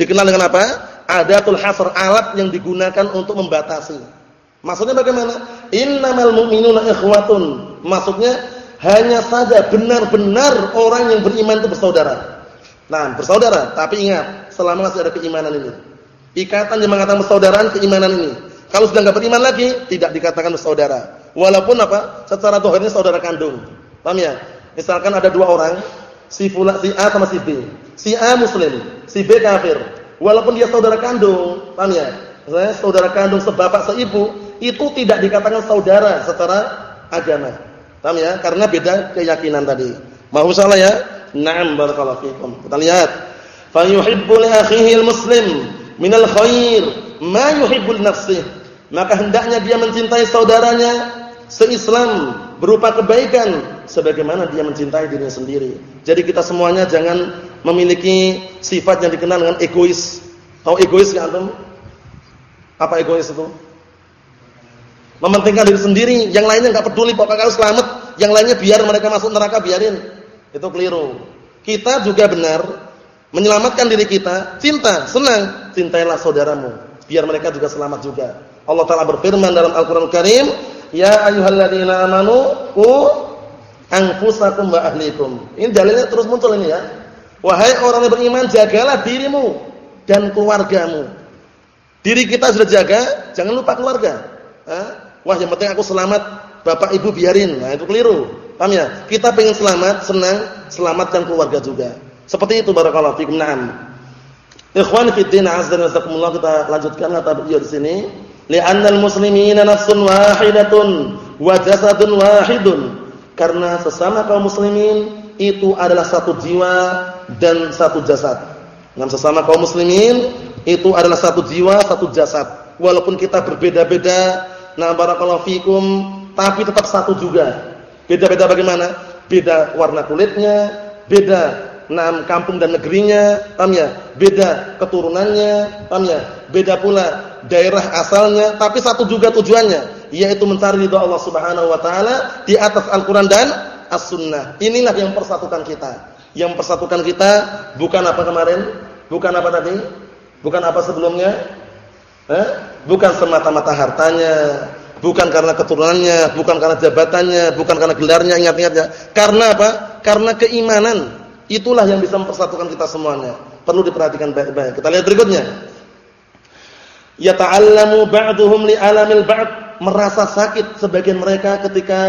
Dikenal dengan apa? Adatul hasr, alat yang digunakan untuk membatasi. Maksudnya bagaimana? Innamal mu'minuna ikhwatun. Maksudnya hanya saja benar-benar orang yang beriman itu bersaudara. Nah, bersaudara, tapi ingat, selama masih ada keimanan ini. Ikatan yang mengatakan persaudaraan keimanan ini. Kalau sudah enggak beriman lagi, tidak dikatakan bersaudara. Walaupun apa? Secara dohirnya saudara kandung. Paham ya? Misalkan ada dua orang, si Fula, si A sama si B. Si A muslim, si B kafir. Walaupun dia saudara kandung, paham ya? Misalnya saudara kandung sebapak seibu, itu tidak dikatakan saudara secara agama. Paham ya? Karena beda keyakinan tadi. Mau salah ya? Na'am barakallahu fikum. Kita lihat. Fa yuhibbu li akhihi al-muslim min al-khair ma yuhibbu nafsihi. Maka hendaknya dia mencintai saudaranya seislam berupa kebaikan sebagaimana dia mencintai dirinya sendiri. Jadi kita semuanya jangan memiliki sifat yang dikenal dengan egois. Tahu egois enggak antum? Apa egois itu? Mementingkan diri sendiri, yang lainnya enggak peduli pokoknya kalau selamat, yang lainnya biar mereka masuk neraka biarin. Itu keliru. Kita juga benar menyelamatkan diri kita, cinta, senang, cintailah saudaramu biar mereka juga selamat juga. Allah taala berfirman dalam Al-Qur'an Karim, "Ya ayyuhalladzina amanu qu anfusakum wa ahlikum." Ini dalilnya terus muncul ini ya. Wahai orang yang beriman, jagalah dirimu dan keluargamu. Diri kita sudah jaga, jangan lupa keluarga. Wah, yang penting aku selamat, bapak ibu biarin. Nah, itu keliru. Paham ya? Kita pengen selamat, senang, selamatkan keluarga juga. Seperti itu barakallahu fikum. Naam. Ikhwan fi din azza wa kita lanjutkan kata beliau di sini, li'annal muslimina nafsun wahidatun wa jasadun wahidun. Karena sesama kaum muslimin itu adalah satu jiwa dan satu jasad. Nah, sesama kaum muslimin itu adalah satu jiwa, satu jasad. Walaupun kita berbeda-beda Nah, barakallahu fikum, tapi tetap satu juga. Beda-beda bagaimana? Beda warna kulitnya, beda nam kampung dan negerinya, paham ya? Beda keturunannya, paham ya? Beda pula daerah asalnya, tapi satu juga tujuannya, yaitu mencari ridha Allah Subhanahu wa taala di atas Al-Qur'an dan As-Sunnah. Inilah yang persatukan kita. Yang persatukan kita bukan apa kemarin? Bukan apa tadi? Bukan apa sebelumnya? Eh? Bukan semata-mata hartanya, bukan karena keturunannya, bukan karena jabatannya, bukan karena gelarnya, ingat-ingat ya. Karena apa? Karena keimanan. Itulah yang bisa mempersatukan kita semuanya. Perlu diperhatikan baik-baik. Kita lihat berikutnya. Yata'allamu ba'duhum li'alamil ba'd. Merasa sakit sebagian mereka ketika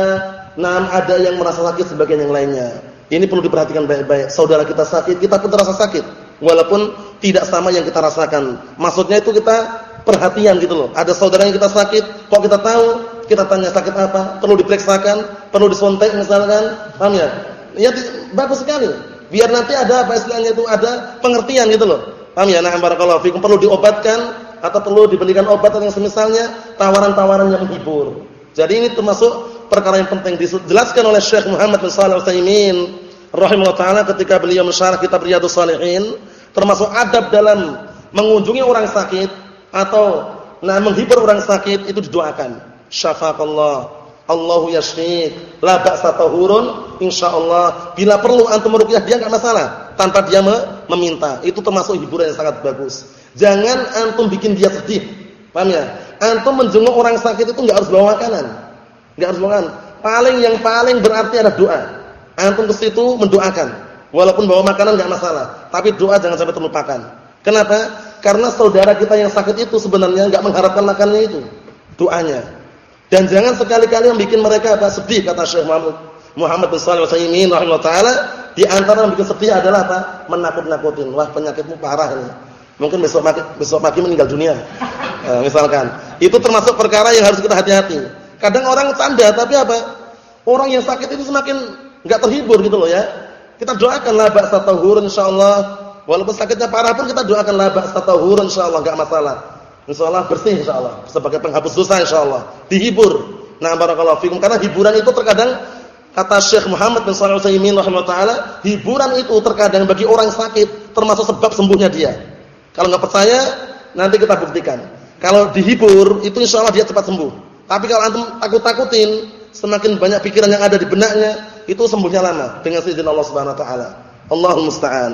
nam ada yang merasa sakit sebagian yang lainnya. Ini perlu diperhatikan baik-baik. Saudara kita sakit, kita pun terasa sakit. Walaupun tidak sama yang kita rasakan. Maksudnya itu kita perhatian gitu loh. Ada saudara yang kita sakit, kok kita tahu, kita tanya sakit apa, perlu diperiksakan, perlu disontek misalkan, paham ya? Ya bagus sekali. Biar nanti ada apa istilahnya itu ada pengertian gitu loh. Paham ya? Nah, barakallahu fikum perlu diobatkan atau perlu diberikan obat atau yang semisalnya tawaran-tawaran yang menghibur. Jadi ini termasuk perkara yang penting dijelaskan oleh Syekh Muhammad bin Shalih Al-Utsaimin rahimahullah taala ketika beliau mensyarah kitab Riyadhus Shalihin termasuk adab dalam mengunjungi orang sakit atau nah menghibur orang sakit itu didoakan. Syafaqallah, Allahu yashfik. La ba'sa tahurun insyaallah. Bila perlu antum meruqyah dia enggak masalah tanpa dia meminta. Itu termasuk hiburan yang sangat bagus. Jangan antum bikin dia sedih. Paham ya? Antum menjenguk orang sakit itu enggak harus bawa makanan. Enggak harus bawa. Paling yang paling berarti ada doa. Antum ke situ mendoakan. Walaupun bawa makanan enggak masalah, tapi doa jangan sampai terlupakan. Kenapa? Karena saudara kita yang sakit itu sebenarnya enggak mengharapkan makannya itu. Doanya. Dan jangan sekali-kali membuat mereka apa sedih kata Syekh Muhammad Muhammad bin Shalih Al-Utsaimin rahimahullah taala, di antara yang bikin sedih adalah apa? Menakut-nakutin. Wah, penyakitmu parah ini. Mungkin besok pagi besok pagi meninggal dunia. Nah, misalkan. Itu termasuk perkara yang harus kita hati-hati. Kadang orang canda tapi apa? Orang yang sakit itu semakin enggak terhibur gitu loh ya. Kita doakan la ba'sa tahurun insyaallah. Walaupun sakitnya parah pun kita doakan la ba'sa tahurun insyaallah enggak masalah. Insyaallah bersih insyaallah sebagai penghapus dosa insyaallah. Dihibur. Nah, barakallahu fikum karena hiburan itu terkadang kata Syekh Muhammad bin Shalih Al-Utsaimin rahimahullah hiburan itu terkadang bagi orang sakit termasuk sebab sembuhnya dia. Kalau enggak percaya, nanti kita buktikan. Kalau dihibur, itu insyaallah dia cepat sembuh. Tapi kalau antum takut-takutin, semakin banyak pikiran yang ada di benaknya, itu sembuhnya lama dengan izin Allah Subhanahu wa taala. Allahul musta'an.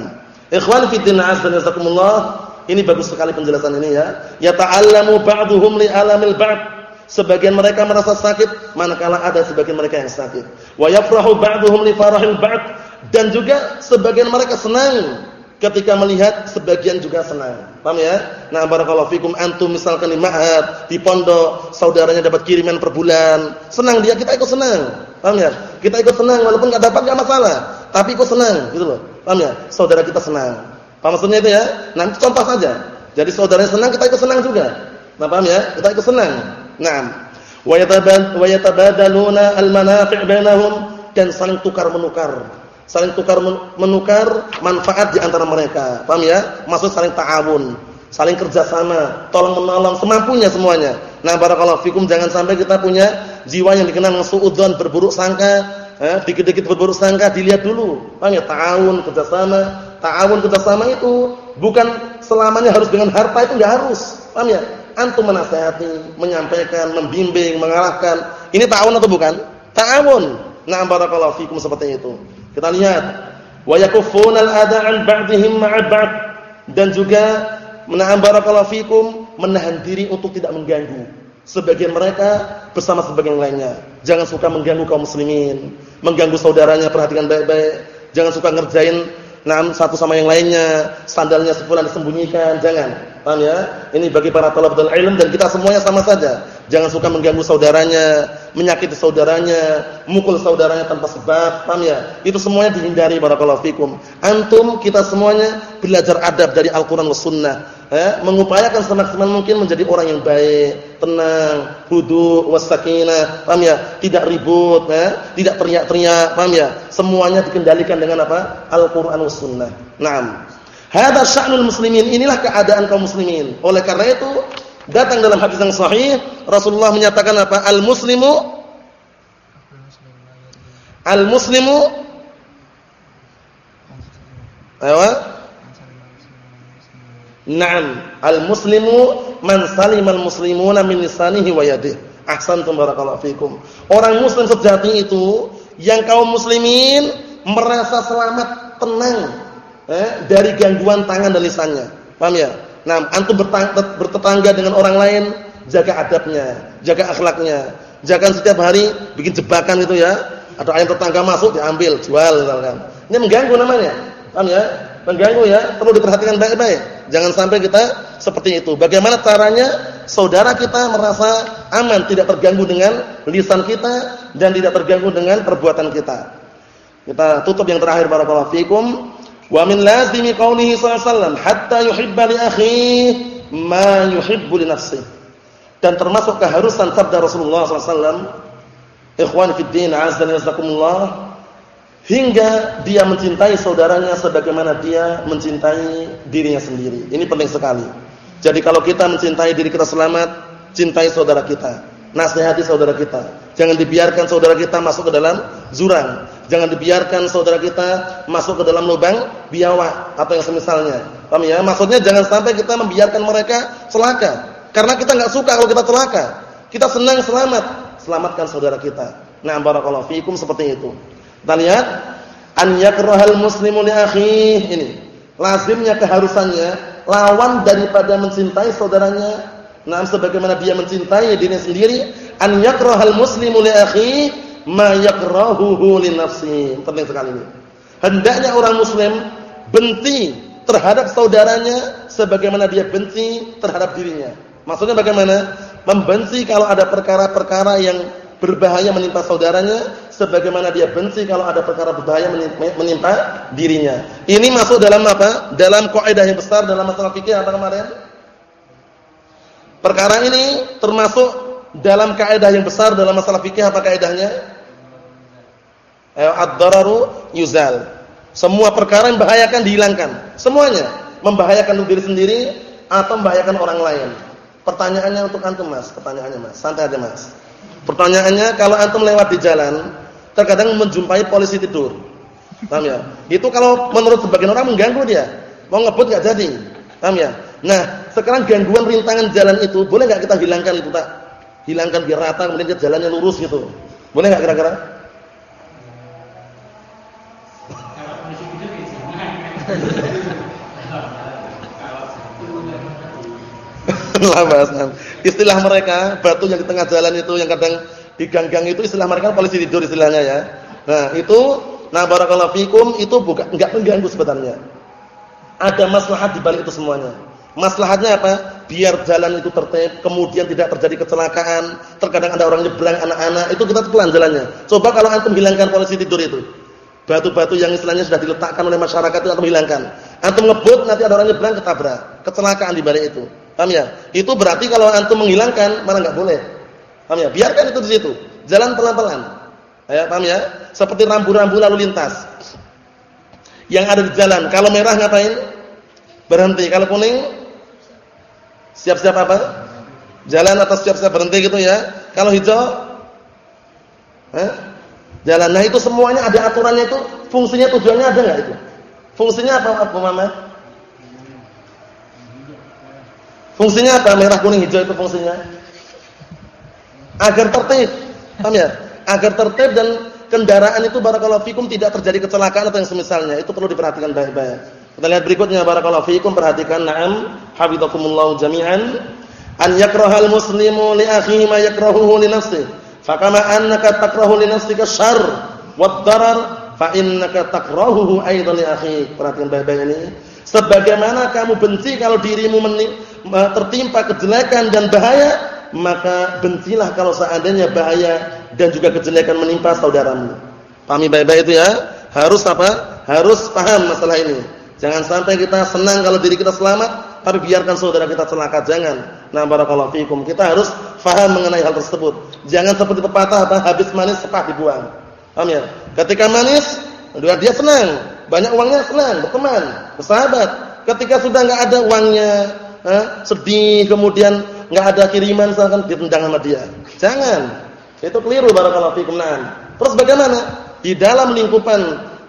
Ikhwan fi din azza jazakumullah. Ini bagus sekali penjelasan ini ya. Yata'allamu ba'dhum li alamil ba'd. Sebagian mereka merasa sakit manakala ada sebagian mereka yang sakit. Wa yafrahu ba'dhum li farahil ba'd dan juga sebagian mereka senang ketika melihat sebagian juga senang. Paham ya? Nah, barakallahu fikum antum misalkan di ma'had, di pondok, saudaranya dapat kiriman per bulan, senang dia, kita ikut senang. Paham ya? Kita ikut senang walaupun enggak dapat enggak masalah, tapi ikut senang gitu loh. Paham ya? Saudara kita senang. Paham maksudnya itu ya? Nanti contoh saja. Jadi saudaranya senang, kita ikut senang juga. Nah, paham ya? Kita ikut senang. Naam. Wa yatabadaluna al-manafi' bainahum dan saling tukar menukar saling tukar menukar manfaat di antara mereka. Paham ya? Maksud saling ta'awun, saling kerjasama, tolong menolong semampunya semuanya. Nah, barakallahu fikum jangan sampai kita punya jiwa yang dikenal suudzon berburuk sangka, eh, dikit-dikit berburuk sangka dilihat dulu. Paham ya? Ta'awun, kerjasama, ta'awun kerjasama itu bukan selamanya harus dengan harta itu enggak harus. Paham ya? Antum menasihati, menyampaikan, membimbing, mengarahkan. Ini ta'awun atau bukan? Ta'awun. Nah, barakallahu fikum seperti itu. Kita lihat wa yakuffuna al-ada'an ba'dihim ma'a ba'd dan juga menahan barakallahu fikum menahan diri untuk tidak mengganggu sebagian mereka bersama sebagian lainnya. Jangan suka mengganggu kaum muslimin, mengganggu saudaranya, perhatikan baik-baik. Jangan suka ngerjain nam satu sama yang lainnya, sandalnya sepulang disembunyikan, jangan. Paham ya? Ini bagi para talabatul ilm dan kita semuanya sama saja. Jangan suka mengganggu saudaranya, menyakiti saudaranya, mukul saudaranya tanpa sebab, paham ya? Itu semuanya dihindari barakallahu fikum. Antum kita semuanya belajar adab dari Al-Qur'an was sunnah, eh, mengupayakan semaksimal mungkin menjadi orang yang baik, tenang, hudu wasakinah, paham ya? Tidak ribut, eh, tidak teriak-teriak, paham ya? Semuanya dikendalikan dengan apa? Al-Qur'an was sunnah. Naam. Hadza sya'nul muslimin, inilah keadaan kaum muslimin. Oleh karena itu Datang dalam hadis yang sahih, Rasulullah menyatakan apa? Al-muslimu Al-muslimu Ayo. Naam, al-muslimu man salimal muslimuna min lisanihi wa yadihi. Ahsantum barakallahu fikum. Orang muslim sejati itu yang kaum muslimin merasa selamat, tenang eh, dari gangguan tangan dan lisannya. Paham ya? Nah, antum bertetangga dengan orang lain, jaga adabnya, jaga akhlaknya. Jangan setiap hari bikin jebakan itu ya. Atau ayam tetangga masuk diambil, jual misalkan. Ini mengganggu namanya. Paham ya? Mengganggu ya, perlu diperhatikan baik-baik. Jangan sampai kita seperti itu. Bagaimana caranya saudara kita merasa aman, tidak terganggu dengan lisan kita dan tidak terganggu dengan perbuatan kita. Kita tutup yang terakhir barakallahu fikum. Wa min lazimi qaulihi sallallahu hatta yuhibba li akhihi ma yuhibbu li nafsihi. Dan termasuk keharusan sabda Rasulullah sallallahu alaihi wasallam, ikhwan fid din azza wa jazakumullah, hingga dia mencintai saudaranya sebagaimana dia mencintai dirinya sendiri. Ini penting sekali. Jadi kalau kita mencintai diri kita selamat, cintai saudara kita, nasihati saudara kita. Jangan dibiarkan saudara kita masuk ke dalam jurang. Jangan dibiarkan saudara kita masuk ke dalam lubang biawak atau yang semisalnya. Paham ya? Maksudnya jangan sampai kita membiarkan mereka celaka. Karena kita enggak suka kalau kita celaka. Kita senang selamat. selamatkan saudara kita. Nah, barakallahu fikum seperti itu. Kita lihat an yakrahal muslimu li akhihi ini. Lazimnya keharusannya lawan daripada mencintai saudaranya. Nah, sebagaimana dia mencintai dirinya sendiri, an yakrahal muslimu li akhihi ma yakrahuhu li nafsi. Penting sekali ini. Hendaknya orang muslim benci terhadap saudaranya sebagaimana dia benci terhadap dirinya. Maksudnya bagaimana? Membenci kalau ada perkara-perkara yang berbahaya menimpa saudaranya sebagaimana dia benci kalau ada perkara berbahaya menimpa dirinya. Ini masuk dalam apa? Dalam kaidah yang besar dalam masalah fikih apa kemarin? Perkara ini termasuk dalam kaidah yang besar dalam masalah fikih apa kaidahnya? Ad-dararu yuzal. Semua perkara yang membahayakan dihilangkan. Semuanya membahayakan diri sendiri atau membahayakan orang lain. Pertanyaannya untuk antum Mas, pertanyaannya Mas. Santai aja Mas. Pertanyaannya kalau antum lewat di jalan, terkadang menjumpai polisi tidur. Paham ya? Itu kalau menurut sebagian orang mengganggu dia. Mau ngebut enggak jadi. Paham ya? Nah, sekarang gangguan rintangan jalan itu boleh enggak kita hilangkan itu tak? Hilangkan biar rata kemudian jalannya lurus gitu. Boleh enggak kira-kira? lah Istilah mereka batu yang di tengah jalan itu yang kadang di gang-gang itu istilah mereka polisi tidur istilahnya ya. Nah, itu nah barakallahu fikum itu bukan enggak mengganggu sebenarnya. Ada maslahat di balik itu semuanya. Maslahatnya apa? Biar jalan itu tertib, kemudian tidak terjadi kecelakaan. Terkadang ada orang nyebrang anak-anak, itu kita pelan jalannya. Coba kalau antum hilangkan polisi tidur itu. Batu-batu yang istilahnya sudah diletakkan oleh masyarakat itu antum hilangkan. Antum ngebut nanti ada orang nyebrang ketabrak, kecelakaan di balik itu. Paham ya? Itu berarti kalau antum menghilangkan mana enggak boleh. Paham ya? Biarkan itu di situ. Jalan pelan-pelan. Ya, paham ya? Seperti rambu-rambu lalu lintas. Yang ada di jalan. Kalau merah ngapain? Berhenti. Kalau kuning siap-siap apa? Jalan atau siap-siap berhenti gitu ya. Kalau hijau eh? Jalan. Nah, itu semuanya ada aturannya itu. Fungsinya tujuannya ada enggak itu? Fungsinya apa, Abu Muhammad? Fungsinya apa? Merah, kuning, hijau itu fungsinya? Agar tertib. Paham ya? Agar tertib dan kendaraan itu barakallahu fikum tidak terjadi kecelakaan atau yang semisalnya. Itu perlu diperhatikan baik-baik. Kita lihat berikutnya barakallahu fikum perhatikan na'am hafizakumullah jami'an an yakrahal muslimu li akhihi ma yakrahuhu li nafsihi. Fakama annaka takrahu li nafsika syarr wad darar fa innaka takrahuhu aidan li akhik. Perhatikan baik-baik ini. Sebagaimana kamu benci kalau dirimu tertimpa kejelekan dan bahaya, maka bencilah kalau seandainya bahaya dan juga kejelekan menimpa saudaramu. Pahami baik-baik itu ya? Harus apa? Harus paham masalah ini. Jangan sampai kita senang kalau diri kita selamat, tapi biarkan saudara kita celaka. Jangan. Nah, barakallahu fikum. Kita harus paham mengenai hal tersebut. Jangan seperti pepatah apa habis manis sepah dibuang. Paham ya? Ketika manis, dia senang, banyak uangnya senang, berteman, bersahabat. Ketika sudah enggak ada uangnya, eh, sedih, kemudian nggak ada kiriman misalkan ditendang sama dia. Jangan. Itu keliru barakallahu fikum. Nah, terus bagaimana? Di dalam lingkupan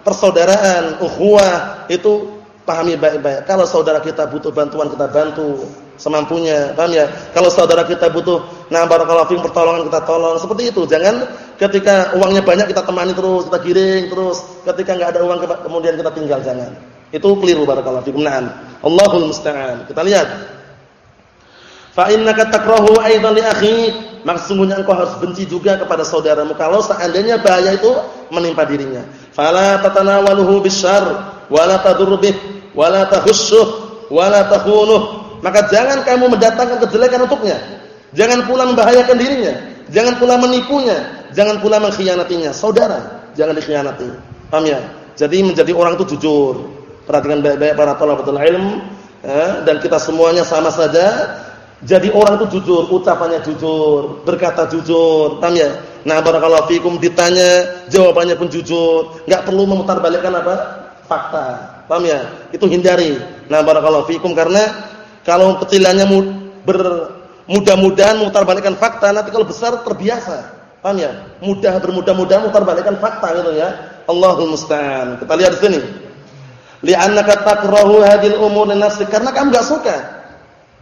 persaudaraan, ukhuwah itu pahami baik-baik. Kalau saudara kita butuh bantuan kita bantu semampunya, paham ya? Kalau saudara kita butuh nah barakallahu fikum pertolongan kita tolong. Seperti itu. Jangan ketika uangnya banyak kita temani terus, kita giring terus. Ketika enggak ada uang kemudian kita tinggal jangan. Itu keliru barakallahu fikum. Naam. Allahul musta'an. Kita lihat Fa innaka takrahu aidan li akhik. Maksudnya engkau harus benci juga kepada saudaramu kalau seandainya bahaya itu menimpa dirinya. Fala tatanawaluhu bisyarr wala tadurru bih wala tahussuh wala takhunuh. Maka jangan kamu mendatangkan kejelekan untuknya. Jangan pula membahayakan dirinya, jangan pula menipunya, jangan pula mengkhianatinya. Saudara, jangan dikhianati. Paham ya? Jadi menjadi orang itu jujur. Perhatikan baik-baik para thalabatul ilm ya, dan kita semuanya sama saja jadi orang itu jujur, ucapannya jujur, berkata jujur, paham ya? Nah, barakallahu fikum ditanya, jawabannya pun jujur, enggak perlu memutarbalikkan apa? fakta. Paham ya? Itu hindari. Nah, barakallahu fikum karena kalau kecilannya ber mudah-mudahan memutarbalikkan fakta, nanti kalau besar terbiasa. Paham ya? Mudah bermudah-mudahan memutarbalikkan fakta gitu ya. Allahul musta'an. Kita lihat di sini. Li'annaka takrahu hadhil umur li nafsik karena kamu enggak suka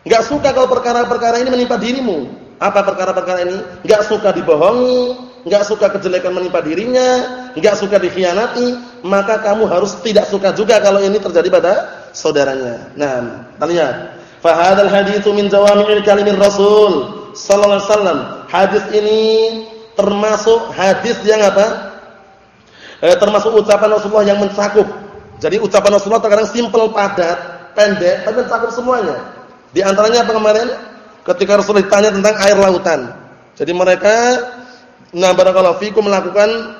Enggak suka kalau perkara-perkara ini menimpa dirimu. Apa perkara-perkara ini? Enggak suka dibohongi, enggak suka kejelekan menimpa dirinya, enggak suka dikhianati, maka kamu harus tidak suka juga kalau ini terjadi pada saudaranya. Nah, kita lihat. Fa hadzal haditsu min jawami'il kalimir Rasul sallallahu alaihi wasallam. Hadis ini termasuk hadis yang apa? Eh, termasuk ucapan Rasulullah yang mencakup. Jadi ucapan Rasulullah terkadang simpel, padat, pendek, tapi mencakup semuanya. Di antaranya apa kemarin? Ketika Rasulullah ditanya tentang air lautan. Jadi mereka nah barakallahu fikum melakukan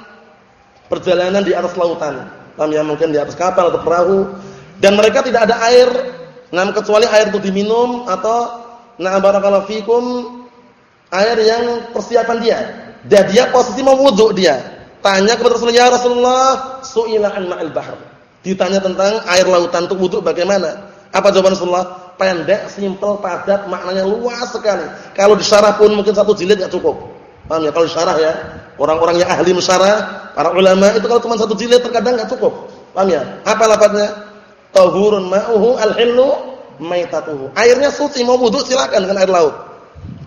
perjalanan di atas lautan. Paham ya? Mungkin di atas kapal atau perahu dan mereka tidak ada air nah kecuali air itu diminum atau nah barakallahu fikum air yang persiapan dia. Dan dia posisi mau wudu dia. Tanya kepada Rasulullah, "Ya Rasulullah, su'ila an ma'il bahr." Ditanya tentang air lautan untuk wudu bagaimana? Apa jawaban Rasulullah? Pendek, simpel, padat, maknanya luas sekali. Kalau disyarah pun mungkin satu jilid enggak cukup. Paham ya? Kalau disyarah ya, orang-orang yang ahli mensyarah, para ulama itu kalau cuma satu jilid terkadang enggak cukup. Paham ya? Apa lafadznya? Tahurun ma'uhu al-hillu maitatuhu. Airnya suci, mau wudu silakan dengan air laut.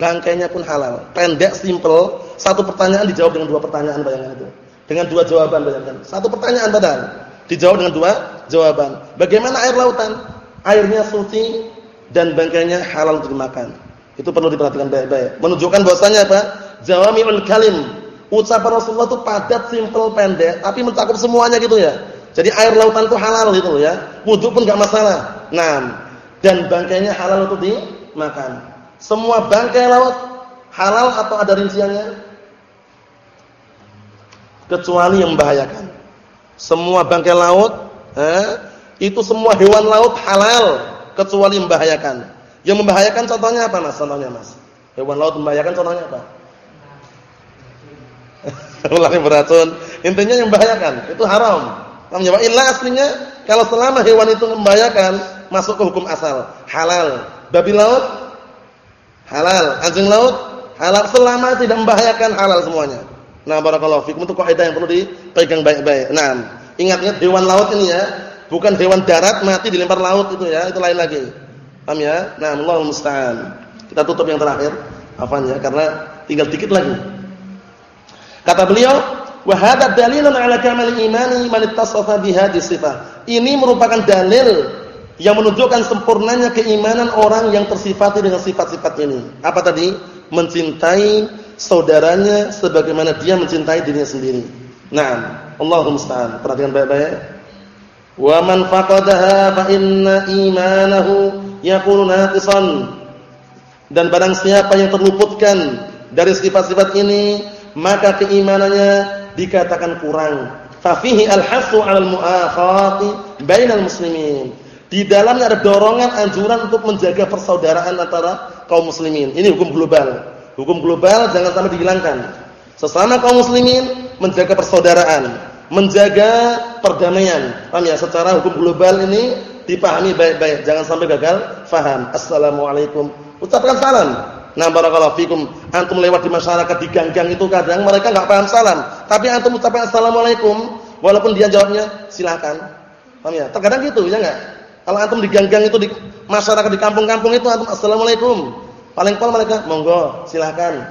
Bangkainya pun halal. Pendek, simple. Satu pertanyaan dijawab dengan dua pertanyaan bayangkan itu. Dengan dua jawaban bayangkan. Satu pertanyaan padahal dijawab dengan dua jawaban. Bagaimana air lautan? Airnya suci dan bangkainya halal untuk dimakan. Itu perlu diperhatikan baik-baik. Menunjukkan bahwasanya apa? Jawami'ul kalim. Ucapan Rasulullah itu padat, simple, pendek, tapi mencakup semuanya gitu ya. Jadi air lautan itu halal gitu ya. Wudu pun enggak masalah. Nah, dan bangkainya halal untuk dimakan. Semua bangkai laut halal atau ada rinciannya? Kecuali yang membahayakan. Semua bangkai laut, eh, itu semua hewan laut halal kecuali membahayakan. Yang membahayakan contohnya apa Mas? Contohnya Mas. Hewan laut membahayakan contohnya apa? Ular yang beracun. Intinya yang membahayakan, itu haram. Namanya wa illa aslinya kalau selama hewan itu membahayakan masuk ke hukum asal, halal. Babi laut halal. Anjing laut halal selama tidak membahayakan halal semuanya. Nah, barakallahu fikum itu kaidah yang perlu dipegang baik-baik. Nah, ingat-ingat hewan laut ini ya, bukan hewan darat mati dilempar laut itu ya, itu lain lagi. Paham ya? Nah, Allahu musta'an. Kita tutup yang terakhir. Apanya? Karena tinggal dikit lagi. Kata beliau, wa hadha dalilun ala kamal imani man ittasafa bihadhihi sifat. Ini merupakan dalil yang menunjukkan sempurnanya keimanan orang yang tersifati dengan sifat-sifat ini. Apa tadi? Mencintai saudaranya sebagaimana dia mencintai dirinya sendiri. Nah, Allahumma musta'an. Perhatikan baik-baik. Wa man faqadaha fa inna imanahu yakunu naqisan. Dan barang siapa yang terluputkan dari sifat-sifat ini, maka keimanannya dikatakan kurang. Fa fihi al-hasu 'alal mu'akhati bainal muslimin di dalamnya ada dorongan anjuran untuk menjaga persaudaraan antara kaum muslimin. Ini hukum global. Hukum global jangan sampai dihilangkan. Sesama kaum muslimin menjaga persaudaraan, menjaga perdamaian. Paham ya? Secara hukum global ini dipahami baik-baik, jangan sampai gagal faham. Assalamualaikum. Ucapkan salam. Nah, barakallahu fikum. Antum lewat di masyarakat di gang-gang itu kadang mereka enggak paham salam, tapi antum ucapkan assalamualaikum walaupun dia jawabnya silakan. Paham ya? Terkadang gitu, ya enggak? Kalau antum di gang-gang itu di masyarakat di kampung-kampung itu antum assalamualaikum. Paling paling mereka monggo, silakan.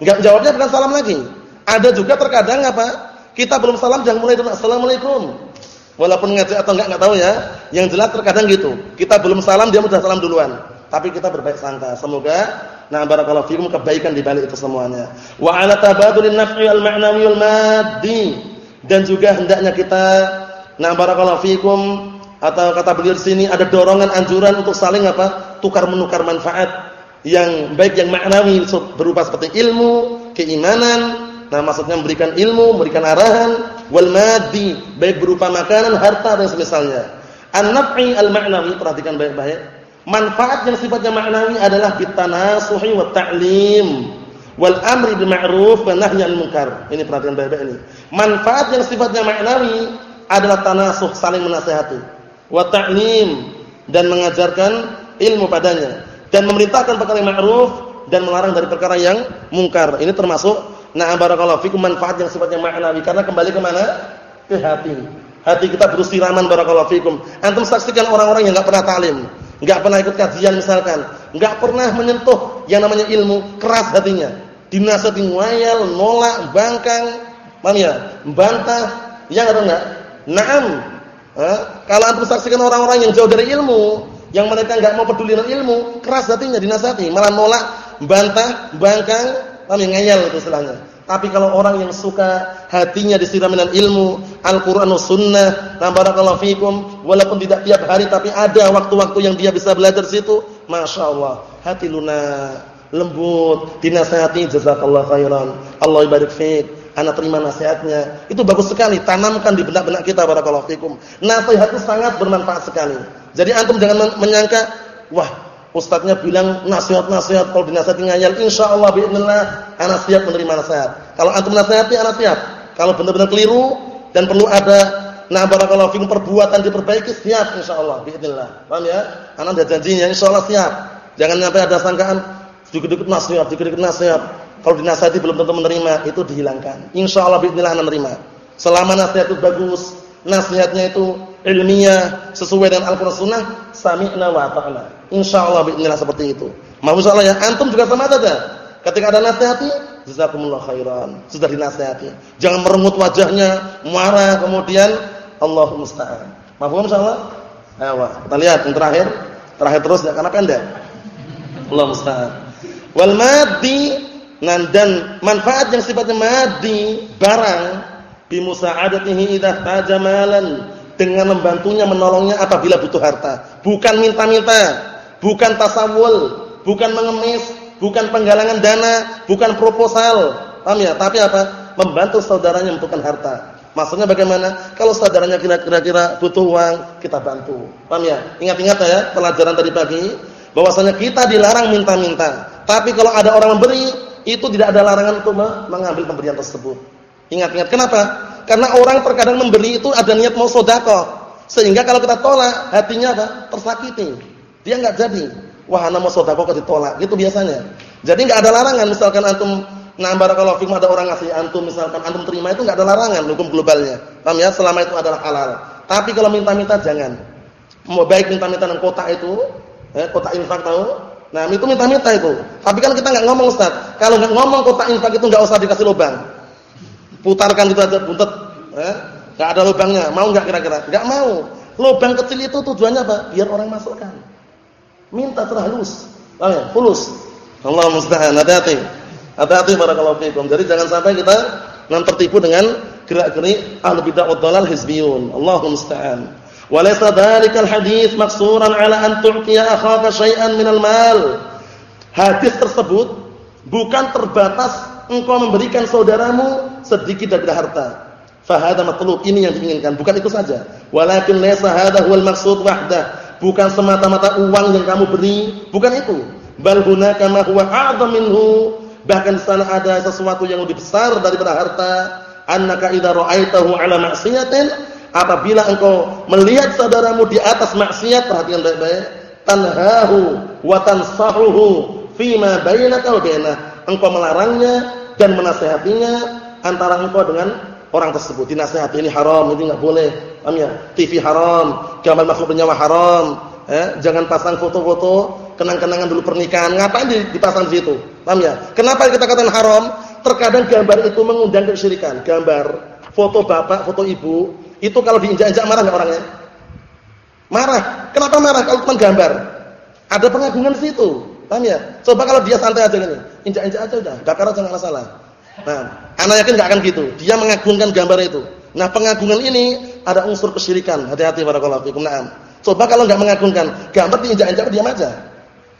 Enggak jawabnya bukan salam lagi. Ada juga terkadang apa? Kita belum salam jangan mulai dengan assalamualaikum. Walaupun ngajak atau enggak enggak tahu ya. Yang jelas terkadang gitu. Kita belum salam dia sudah salam duluan. Tapi kita berbaik sangka. Semoga nah barakallahu fikum kebaikan di balik itu semuanya. Wa ala tabadulin naf'i al ma'nawi wal maddi. Dan juga hendaknya kita nah barakallahu fikum atau kata beliau di sini ada dorongan anjuran untuk saling apa? tukar menukar manfaat yang baik yang maknawi berupa seperti ilmu, keimanan, nah maksudnya memberikan ilmu, memberikan arahan, wal maddi, baik berupa makanan, harta dan semisalnya. An-naf'i al-ma'nawi, perhatikan baik-baik. Manfaat yang sifatnya maknawi adalah bitanasuhi wa ta'lim wal amri bil ma'ruf wa nahyi 'anil munkar. Ini perhatikan baik-baik ini. Manfaat yang sifatnya maknawi adalah tanasuh, saling menasihati wa ta'lim dan mengajarkan ilmu padanya dan memerintahkan perkara yang ma'ruf dan melarang dari perkara yang mungkar. Ini termasuk na'am barakallahu fikum manfaat yang sifatnya ma'nawi karena kembali ke mana? Ke hati. Hati kita bersiraman barakallahu fikum. Antum saksikan orang-orang yang enggak pernah taklim. enggak pernah ikut kajian misalkan, enggak pernah menyentuh yang namanya ilmu, keras hatinya. Dinasihati ngayal, nolak, bangkang, paham ya? Bantah, ya atau enggak? Naam. Eh, kalau antum saksikan orang-orang yang jauh dari ilmu, yang mereka enggak mau peduli dengan ilmu, keras hatinya dinasihati, malah nolak, bantah, bangkang, paham ya? Ngayal itu istilahnya. Tapi kalau orang yang suka hatinya disirami dengan ilmu, Al-Qur'an sunnah, nah barakallahu fikum, walaupun tidak tiap hari tapi ada waktu-waktu yang dia bisa belajar situ, Masya Allah, hati lunak, lembut, dinasihati jazakallah khairan. Allah ibarik fiik. Anak terima nasihatnya. Itu bagus sekali, tanamkan di benak-benak kita barakallahu fikum. Nasihat itu sangat bermanfaat sekali. Jadi antum jangan menyangka, wah Ustadznya bilang nasihat-nasihat kalau dinasihati ngayal, insyaallah biidznillah anak siap menerima nasihat. Kalau antum nasihati anak siap. Kalau benar-benar keliru dan perlu ada nah barakallahu fikum perbuatan diperbaiki siap insyaallah biidznillah. Paham ya? Anak ada janjinya insyaallah siap. Jangan sampai ada sangkaan dikit-dikit nasihat, dikit-dikit nasihat. Kalau dinasihati belum tentu menerima, itu dihilangkan. Insyaallah biidznillah anak menerima. Selama nasihat itu bagus, nasihatnya itu ilmiah sesuai dengan Al-Qur'an Sunnah, sami'na wa ata'na. Insyaallah bismillah seperti itu. Maksudnya ya, antum juga sama saja. Ketika ada nasihati, jazakumullah khairan. Sudah dinasihati. Jangan merengut wajahnya, marah kemudian Allahu musta'an. Mahfum insyaallah? Ayo, kita lihat yang terakhir. Terakhir terus ya karena pendek. Allah musta'an. Wal maddi dan manfaat yang sifatnya maddi barang bi musa'adatihi idza tajamalan dengan membantunya menolongnya apabila butuh harta. Bukan minta-minta, bukan tasawul, bukan mengemis, bukan penggalangan dana, bukan proposal. Paham ya? Tapi apa? Membantu saudaranya membutuhkan harta. Maksudnya bagaimana? Kalau saudaranya kira-kira butuh uang, kita bantu. Paham ya? Ingat-ingat ya pelajaran tadi pagi bahwasanya kita dilarang minta-minta. Tapi kalau ada orang memberi, itu tidak ada larangan untuk mengambil pemberian tersebut. Ingat-ingat kenapa? Karena orang terkadang memberi itu ada niat mau sedekah. Sehingga kalau kita tolak, hatinya apa? Tersakiti. Dia enggak jadi. Wah, ana mau sedekah kok ditolak. Gitu biasanya. Jadi enggak ada larangan misalkan antum nah barakallahu fikum ada orang ngasih antum misalkan antum terima itu enggak ada larangan hukum globalnya. Paham ya? Selama itu adalah halal. Tapi kalau minta-minta jangan. Mau baik minta-minta dengan kotak itu, eh, kotak infak tahu? Nah, itu minta-minta itu. Tapi kan kita enggak ngomong Ustaz. Kalau enggak ngomong kotak infak itu enggak usah dikasih lubang. Putarkan gitu aja buntet eh ada lubangnya. Mau enggak kira-kira? Enggak mau. Lubang kecil itu tujuannya apa? Biar orang masukkan. Minta terhalus paham ya? Allah musta'an. Hati-hati. Hati-hati barakallahu fikum. Jadi jangan sampai kita nan tertipu dengan gerak-gerik ahlu bid'ah wa dhalal hizbiyun. Allahu musta'an walaysa dhalikal hadis maksuran ala an tu'tiya akhaka syai'an minal mal hadis tersebut bukan terbatas engkau memberikan saudaramu sedikit dari harta. Fahada matlub, ini yang diinginkan, bukan itu saja. Walakin laysa hadha huwal maqsud wahdah. Bukan semata-mata uang yang kamu beri, bukan itu. Bal hunaka ma huwa a'dham minhu. Bahkan di sana ada sesuatu yang lebih besar daripada harta. Annaka idza ra'aitahu 'ala ma'siyatin, apabila engkau melihat saudaramu di atas maksiat, perhatikan baik-baik, tanhahu wa tansahuhu fima bainaka wa bainah. Engkau melarangnya dan menasehatinya antara engkau dengan orang tersebut. Dinasehati ini haram, ini enggak boleh. Paham ya? TV haram, gambar makhluk bernyawa haram. Eh, jangan pasang foto-foto kenang-kenangan dulu pernikahan. Ngapain dipasang di situ? Paham ya? Kenapa kita katakan haram? Terkadang gambar itu mengundang kesyirikan. Gambar, foto bapak, foto ibu, itu kalau diinjak-injak marah enggak orangnya? Marah. Kenapa marah kalau cuma gambar? Ada pengagungan di situ. Paham ya? Coba kalau dia santai aja gini, injak-injak aja udah, bakar aja enggak masalah. Nah, anak yakin enggak akan gitu. Dia mengagungkan gambar itu. Nah, pengagungan ini ada unsur kesyirikan. Hati-hati para fikum. Naam. Coba kalau enggak mengagungkan, gambar diinjak-injak diam aja.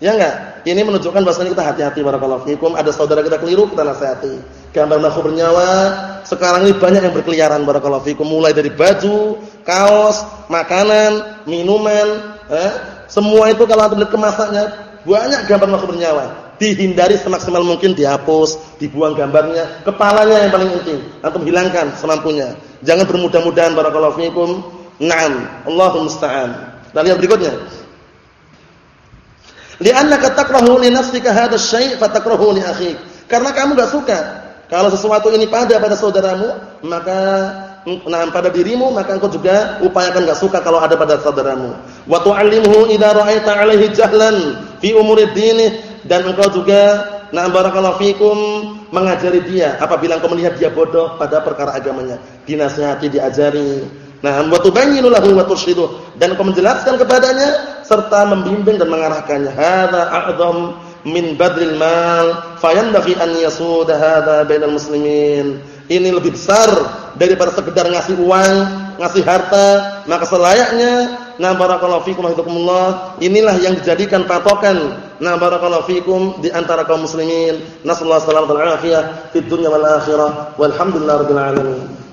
Ya enggak? Ini menunjukkan bahwasanya kita hati-hati para fikum. Ada saudara kita keliru, kita nasihati. Gambar makhluk bernyawa sekarang ini banyak yang berkeliaran para fikum. Mulai dari baju, kaos, makanan, minuman, eh, semua itu kalau lihat kemasannya banyak gambar makhluk bernyawa. Dihindari semaksimal mungkin dihapus, dibuang gambarnya, kepalanya yang paling inti. Antum hilangkan semampunya. Jangan bermudah-mudahan barakallahu fikum. Naam, Allahu musta'an. Kita lihat berikutnya. Li'annaka takrahu li nafsika hadha syai' fatakrahu li akhik. Karena kamu enggak suka kalau sesuatu ini pada pada saudaramu, maka nah pada dirimu maka engkau juga upayakan enggak suka kalau ada pada saudaramu. Wa tu'allimhu idza ra'aita 'alaihi jahlan fi umuri dini dan engkau juga nah barakallahu fikum mengajari dia apabila engkau melihat dia bodoh pada perkara agamanya. Dinasihati, diajari. Nah, wa tubayyinu lahu wa dan engkau menjelaskan kepadanya serta membimbing dan mengarahkannya. Hadza a'dham min badril mal fayanbaghi an yasuda hadza bainal muslimin. Ini lebih besar daripada sekedar ngasih uang, ngasih harta, maka selayaknya na barakallahu fikum inilah yang dijadikan patokan na barakallahu fikum di antara kaum muslimin. Nasallahu alaihi wasallam fid dunya wal akhirah. Walhamdulillahirabbil alamin.